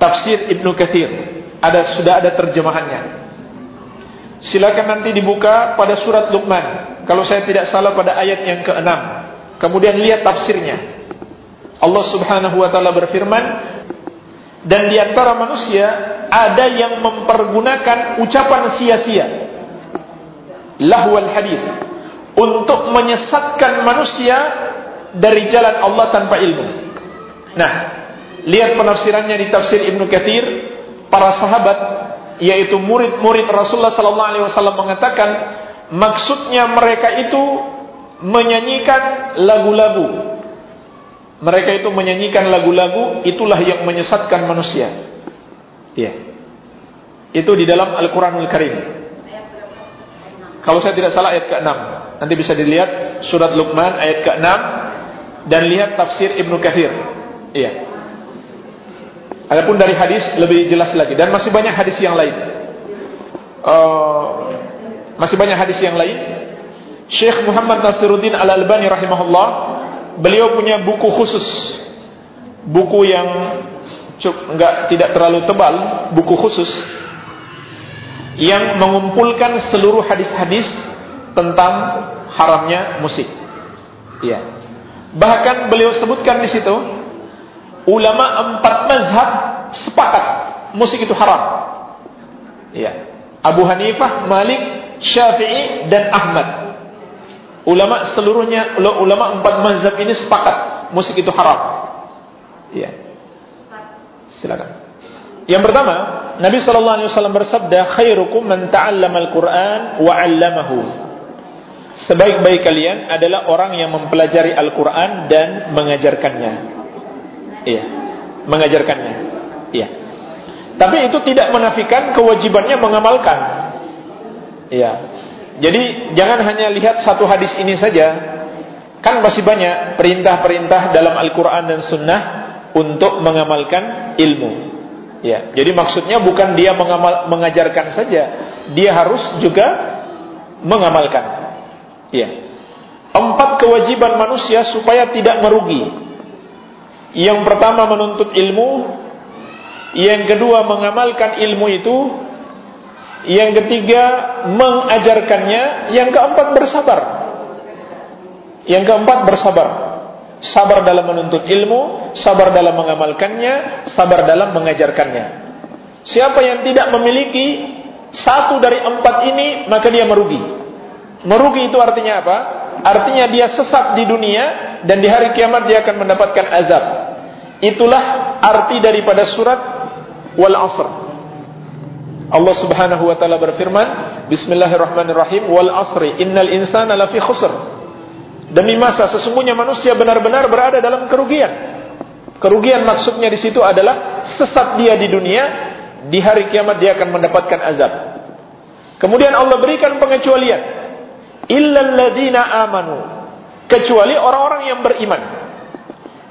Tafsir Ibnu Katsir. Ada sudah ada terjemahannya. Silakan nanti dibuka pada surat Luqman. Kalau saya tidak salah pada ayat yang ke-6. Kemudian lihat tafsirnya. Allah Subhanahu wa taala berfirman, dan di antara manusia ada yang mempergunakan ucapan sia-sia. Lahwal hadis untuk menyesatkan manusia dari jalan Allah tanpa ilmu. Nah, lihat penafsirannya di tafsir Ibnu Katsir, para sahabat yaitu murid-murid Rasulullah sallallahu alaihi wasallam mengatakan maksudnya mereka itu menyanyikan lagu-lagu mereka itu menyanyikan lagu-lagu itulah yang menyesatkan manusia. Ya. Itu di dalam Al-Qur'anul Karim. Kalau saya tidak salah ayat ke-6. Nanti bisa dilihat surat Luqman ayat ke-6 dan lihat tafsir Ibnu Katsir. Iya. Adapun dari hadis lebih jelas lagi dan masih banyak hadis yang lain. Uh, masih banyak hadis yang lain. Syekh Muhammad Nasiruddin Al-Albani rahimahullah beliau punya buku khusus buku yang enggak tidak terlalu tebal buku khusus yang mengumpulkan seluruh hadis-hadis tentang haramnya musik. Iya. Bahkan beliau sebutkan di situ ulama empat mazhab sepakat musik itu haram. Iya. Abu Hanifah, Malik, Syafi'i dan Ahmad. Ulama seluruhnya ulama empat mazhab ini sepakat musik itu haram. Iya. Silakan. Yang pertama, Nabi sallallahu alaihi wasallam bersabda, "Khairukum man ta'allama al-Qur'an wa 'allamahu." Sebaik-baik kalian adalah orang yang mempelajari Al-Qur'an dan mengajarkannya. Iya. Mengajarkannya. Iya. Tapi itu tidak menafikan kewajibannya mengamalkan. Iya. Jadi jangan hanya lihat satu hadis ini saja. Kan masih banyak perintah-perintah dalam Al-Quran dan Sunnah untuk mengamalkan ilmu. Ya, jadi maksudnya bukan dia mengamal, mengajarkan saja, dia harus juga mengamalkan. Ya, empat kewajiban manusia supaya tidak merugi. Yang pertama menuntut ilmu, yang kedua mengamalkan ilmu itu, yang ketiga mengajarkannya, yang keempat bersabar. Yang keempat bersabar. Sabar dalam menuntut ilmu, sabar dalam mengamalkannya, sabar dalam mengajarkannya. Siapa yang tidak memiliki satu dari empat ini, maka dia merugi. Merugi itu artinya apa? Artinya dia sesat di dunia dan di hari kiamat dia akan mendapatkan azab. Itulah arti daripada surat wal asr. Allah Subhanahu wa taala berfirman, Bismillahirrahmanirrahim, wal asri innal insana lafi khusr. Demi masa sesungguhnya manusia benar-benar berada dalam kerugian. Kerugian maksudnya di situ adalah sesat dia di dunia, di hari kiamat dia akan mendapatkan azab. Kemudian Allah berikan pengecualian, illal ladzina amanu, kecuali orang-orang yang beriman.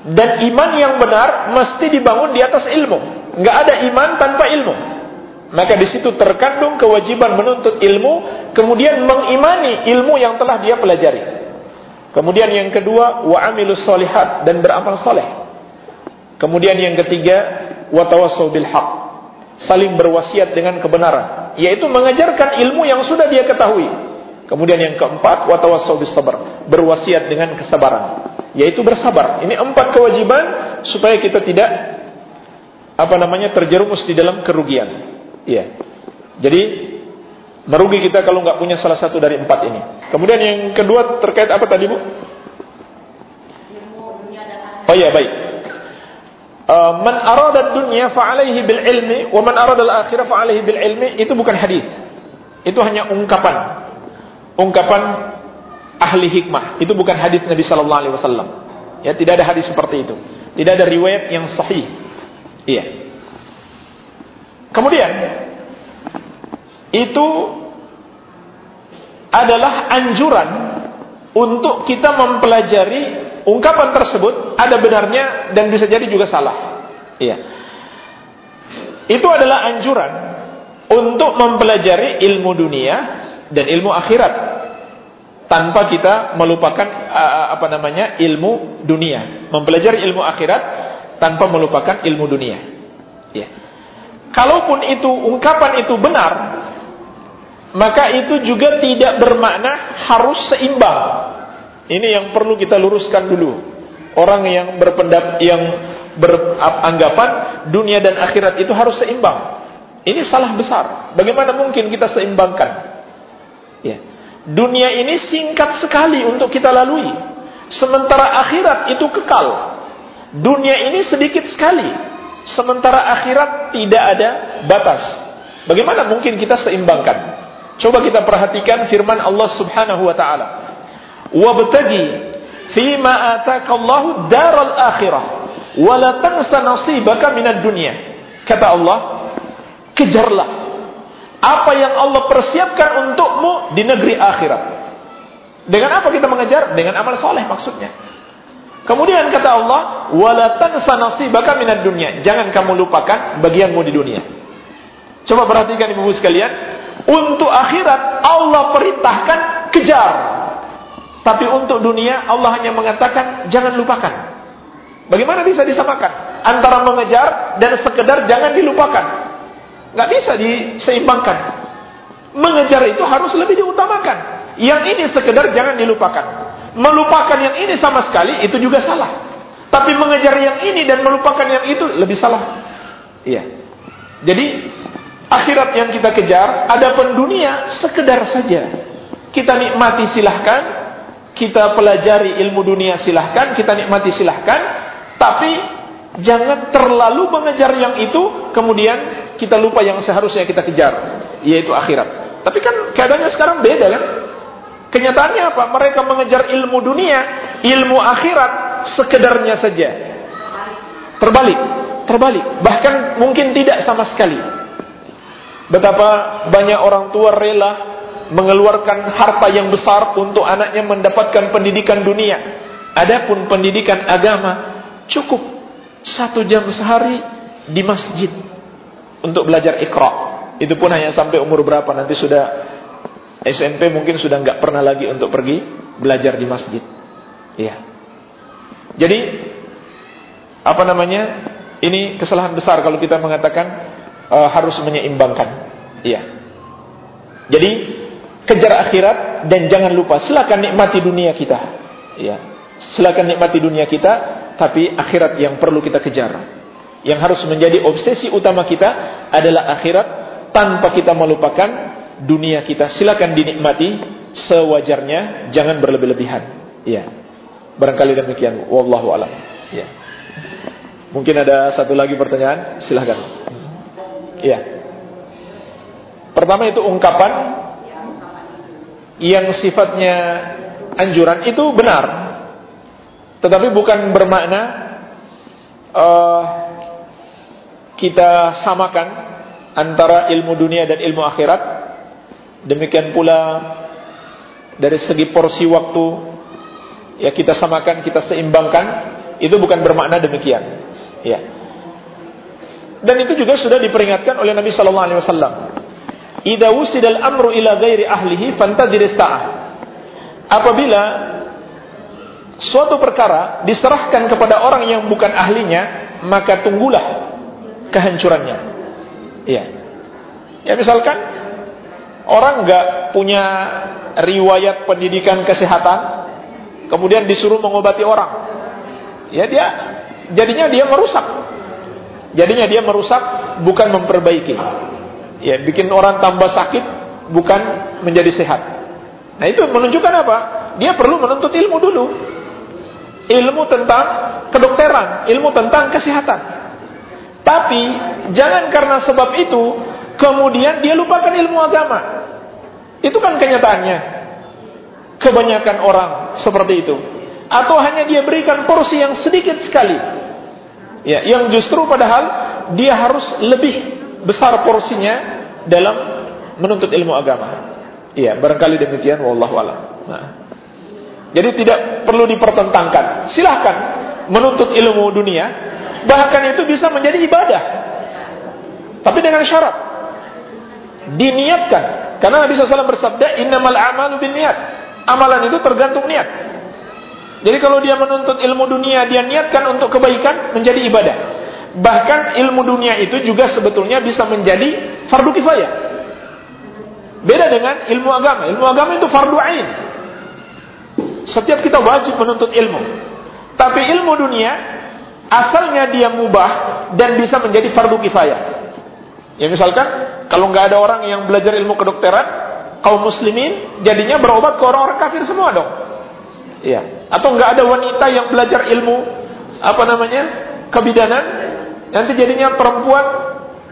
Dan iman yang benar mesti dibangun di atas ilmu. Enggak ada iman tanpa ilmu. Maka di situ terkandung kewajiban menuntut ilmu, kemudian mengimani ilmu yang telah dia pelajari. Kemudian yang kedua, wa amilus solihat dan beramal soleh. Kemudian yang ketiga, wa tawassaw bil haq. Saling berwasiat dengan kebenaran, yaitu mengajarkan ilmu yang sudah dia ketahui. Kemudian yang keempat, watawassaw bis sabar, berwasiat dengan kesabaran, yaitu bersabar. Ini empat kewajiban supaya kita tidak apa namanya terjerumus di dalam kerugian. Iya. Jadi merugi kita kalau nggak punya salah satu dari empat ini. Kemudian yang kedua terkait apa tadi bu? Oh iya baik. Uh, man arada dunya fa'alaihi bil ilmi wa man arada al akhirah fa'alaihi bil ilmi itu bukan hadis. Itu hanya ungkapan. Ungkapan ahli hikmah. Itu bukan hadis Nabi sallallahu alaihi wasallam. Ya, tidak ada hadis seperti itu. Tidak ada riwayat yang sahih. Iya. Kemudian itu adalah anjuran untuk kita mempelajari ungkapan tersebut ada benarnya dan bisa jadi juga salah. Iya. Itu adalah anjuran untuk mempelajari ilmu dunia dan ilmu akhirat tanpa kita melupakan apa namanya ilmu dunia. Mempelajari ilmu akhirat tanpa melupakan ilmu dunia. Ya. Kalaupun itu ungkapan itu benar, maka itu juga tidak bermakna harus seimbang. Ini yang perlu kita luruskan dulu. Orang yang berpendapat yang beranggapan dunia dan akhirat itu harus seimbang. Ini salah besar. Bagaimana mungkin kita seimbangkan? Ya. Dunia ini singkat sekali untuk kita lalui. Sementara akhirat itu kekal. Dunia ini sedikit sekali. Sementara akhirat tidak ada batas. Bagaimana mungkin kita seimbangkan? Coba kita perhatikan firman Allah Subhanahu wa taala. Wabtagi ataka Allah daral akhirah wa la tansa nasibaka minad dunya. Kata Allah, kejarlah apa yang Allah persiapkan untukmu di negeri akhirat. Dengan apa kita mengejar? Dengan amal soleh maksudnya. Kemudian kata Allah, wala tansa nasibaka minad dunya. Jangan kamu lupakan bagianmu di dunia. Coba perhatikan ibu-ibu sekalian, untuk akhirat Allah perintahkan kejar. Tapi untuk dunia Allah hanya mengatakan jangan lupakan. Bagaimana bisa disamakan antara mengejar dan sekedar jangan dilupakan? Gak bisa diseimbangkan. Mengejar itu harus lebih diutamakan. Yang ini sekedar jangan dilupakan. Melupakan yang ini sama sekali itu juga salah. Tapi mengejar yang ini dan melupakan yang itu lebih salah. Iya. Jadi akhirat yang kita kejar, ada pun dunia sekedar saja. Kita nikmati silahkan, kita pelajari ilmu dunia silahkan, kita nikmati silahkan, tapi jangan terlalu mengejar yang itu, kemudian kita lupa yang seharusnya kita kejar, yaitu akhirat. Tapi kan keadaannya sekarang beda kan? Kenyataannya apa? Mereka mengejar ilmu dunia, ilmu akhirat sekedarnya saja. Terbalik, terbalik. Bahkan mungkin tidak sama sekali. Betapa banyak orang tua rela mengeluarkan harta yang besar untuk anaknya mendapatkan pendidikan dunia. Adapun pendidikan agama cukup satu jam sehari di masjid untuk belajar ikra. Itu pun hanya sampai umur berapa nanti sudah SMP mungkin sudah nggak pernah lagi untuk pergi belajar di masjid. Iya. Jadi apa namanya? Ini kesalahan besar kalau kita mengatakan uh, harus menyeimbangkan. Iya. Jadi kejar akhirat dan jangan lupa silakan nikmati dunia kita. Iya. Silakan nikmati dunia kita, tapi akhirat yang perlu kita kejar. Yang harus menjadi obsesi utama kita adalah akhirat tanpa kita melupakan dunia kita. Silakan dinikmati sewajarnya, jangan berlebih-lebihan. Iya. Barangkali demikian. Wallahu a'lam. Iya. Mungkin ada satu lagi pertanyaan, silahkan. Iya. Pertama itu ungkapan yang sifatnya anjuran itu benar, tetapi bukan bermakna uh, kita samakan antara ilmu dunia dan ilmu akhirat. Demikian pula dari segi porsi waktu ya kita samakan, kita seimbangkan, itu bukan bermakna demikian. Ya. Dan itu juga sudah diperingatkan oleh Nabi sallallahu alaihi wasallam. Idza wusidal amru ila ghairi ahlihi fantadhir sa'ah. Apabila suatu perkara diserahkan kepada orang yang bukan ahlinya, maka tunggulah kehancurannya. Iya. Ya misalkan orang nggak punya riwayat pendidikan kesehatan, kemudian disuruh mengobati orang. Ya dia jadinya dia merusak. Jadinya dia merusak bukan memperbaiki. Ya, bikin orang tambah sakit bukan menjadi sehat. Nah, itu menunjukkan apa? Dia perlu menuntut ilmu dulu. Ilmu tentang kedokteran, ilmu tentang kesehatan. Tapi jangan karena sebab itu kemudian dia lupakan ilmu agama. Itu kan kenyataannya. Kebanyakan orang seperti itu. Atau hanya dia berikan porsi yang sedikit sekali. Ya, yang justru padahal dia harus lebih besar porsinya dalam menuntut ilmu agama. Iya, barangkali demikian wallahu alam. Nah. Jadi tidak perlu dipertentangkan. Silahkan menuntut ilmu dunia, bahkan itu bisa menjadi ibadah. Tapi dengan syarat diniatkan. Karena Nabi SAW bersabda, "Innamal a'malu niat. Amalan itu tergantung niat. Jadi kalau dia menuntut ilmu dunia, dia niatkan untuk kebaikan menjadi ibadah. Bahkan ilmu dunia itu juga sebetulnya bisa menjadi fardu kifayah. Beda dengan ilmu agama. Ilmu agama itu fardu ain. Setiap kita wajib menuntut ilmu. Tapi ilmu dunia asalnya dia mubah dan bisa menjadi fardu kifayah. Ya misalkan kalau nggak ada orang yang belajar ilmu kedokteran, kaum muslimin jadinya berobat ke orang-orang kafir semua dong. Iya. Atau nggak ada wanita yang belajar ilmu apa namanya kebidanan, nanti jadinya perempuan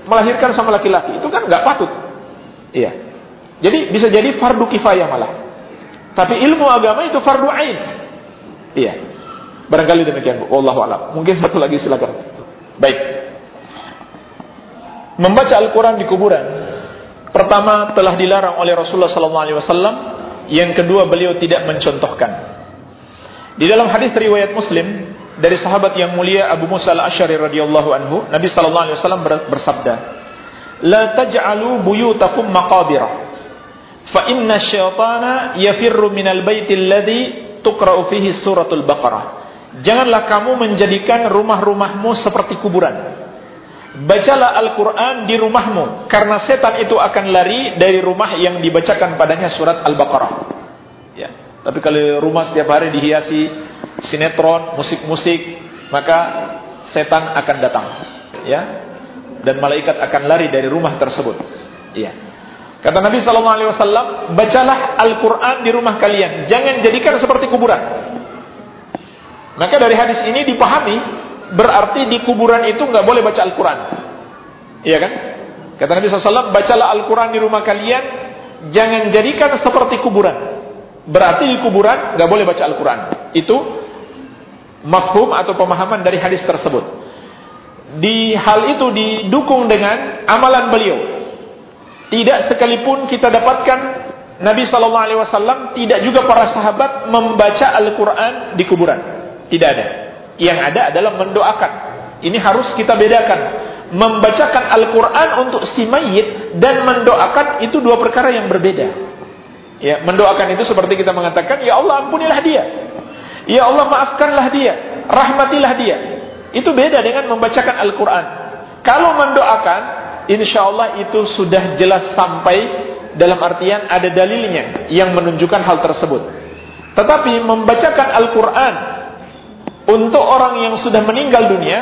melahirkan sama laki-laki. Itu kan nggak patut. Iya. Jadi bisa jadi fardu kifayah malah. Tapi ilmu agama itu fardu ain. Iya. Barangkali demikian, Bu. Wallahu a'lam. Mungkin satu lagi silakan. Baik. Membaca Al-Qur'an di kuburan. Pertama telah dilarang oleh Rasulullah wasallam, yang kedua beliau tidak mencontohkan. Di dalam hadis riwayat Muslim dari sahabat yang mulia Abu Musa al-Asy'ari radhiyallahu anhu, Nabi sallallahu alaihi wasallam bersabda, "La taj'alu buyutakum maqabira." Fa inna syaitana yafirru minal baiti alladhi tuqra'u fihi suratul Baqarah. Janganlah kamu menjadikan rumah-rumahmu seperti kuburan. Bacalah Al-Quran di rumahmu, karena setan itu akan lari dari rumah yang dibacakan padanya surat Al-Baqarah. Tapi kalau rumah setiap hari dihiasi sinetron, musik-musik, maka setan akan datang, ya. Dan malaikat akan lari dari rumah tersebut. Iya. Kata Nabi sallallahu alaihi wasallam, "Bacalah Al-Qur'an di rumah kalian, jangan jadikan seperti kuburan." Maka dari hadis ini dipahami berarti di kuburan itu nggak boleh baca Al-Qur'an. Iya kan? Kata Nabi SAW, bacalah Al-Quran di rumah kalian, jangan jadikan seperti kuburan. Berarti di kuburan nggak boleh baca Al-Quran. Itu mafhum atau pemahaman dari hadis tersebut. Di hal itu didukung dengan amalan beliau. Tidak sekalipun kita dapatkan Nabi Shallallahu Alaihi Wasallam tidak juga para sahabat membaca Al-Quran di kuburan. Tidak ada. Yang ada adalah mendoakan. Ini harus kita bedakan. Membacakan Al-Quran untuk si mayit dan mendoakan itu dua perkara yang berbeda. Ya, mendoakan itu seperti kita mengatakan, "Ya Allah, ampunilah dia." "Ya Allah, maafkanlah dia." "Rahmatilah dia." Itu beda dengan membacakan Al-Qur'an. Kalau mendoakan, insya Allah itu sudah jelas sampai dalam artian ada dalilnya yang menunjukkan hal tersebut. Tetapi membacakan Al-Qur'an untuk orang yang sudah meninggal dunia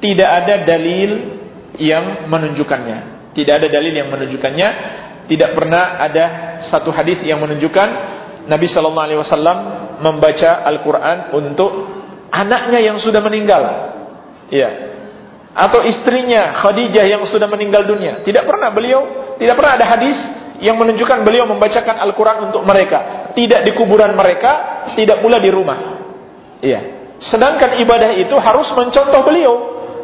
tidak ada dalil yang menunjukkannya. Tidak ada dalil yang menunjukkannya tidak pernah ada satu hadis yang menunjukkan Nabi Shallallahu Alaihi Wasallam membaca Al-Quran untuk anaknya yang sudah meninggal, ya, atau istrinya Khadijah yang sudah meninggal dunia. Tidak pernah beliau, tidak pernah ada hadis yang menunjukkan beliau membacakan Al-Quran untuk mereka, tidak di kuburan mereka, tidak pula di rumah. Iya. Sedangkan ibadah itu harus mencontoh beliau,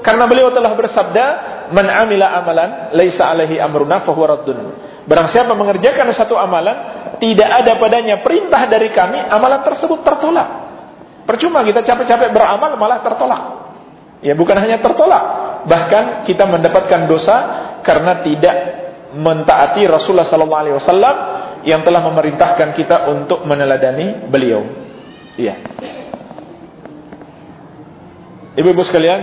karena beliau telah bersabda, "Man amalan laisa alaihi amruna fahuwa raddun." Barang siapa mengerjakan satu amalan, tidak ada padanya perintah dari kami, amalan tersebut tertolak. Percuma kita capek-capek beramal malah tertolak. Ya bukan hanya tertolak, bahkan kita mendapatkan dosa karena tidak mentaati Rasulullah sallallahu yang telah memerintahkan kita untuk meneladani beliau. Iya. Ibu-ibu sekalian,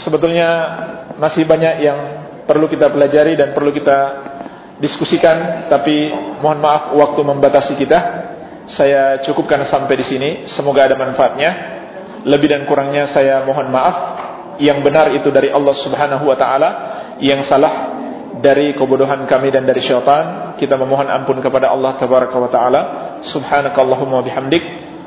sebetulnya masih banyak yang perlu kita pelajari dan perlu kita diskusikan tapi mohon maaf waktu membatasi kita. Saya cukupkan sampai di sini. Semoga ada manfaatnya. Lebih dan kurangnya saya mohon maaf. Yang benar itu dari Allah Subhanahu wa taala, yang salah dari kebodohan kami dan dari syaitan. Kita memohon ampun kepada Allah tabaraka wa taala. Subhanakallahumma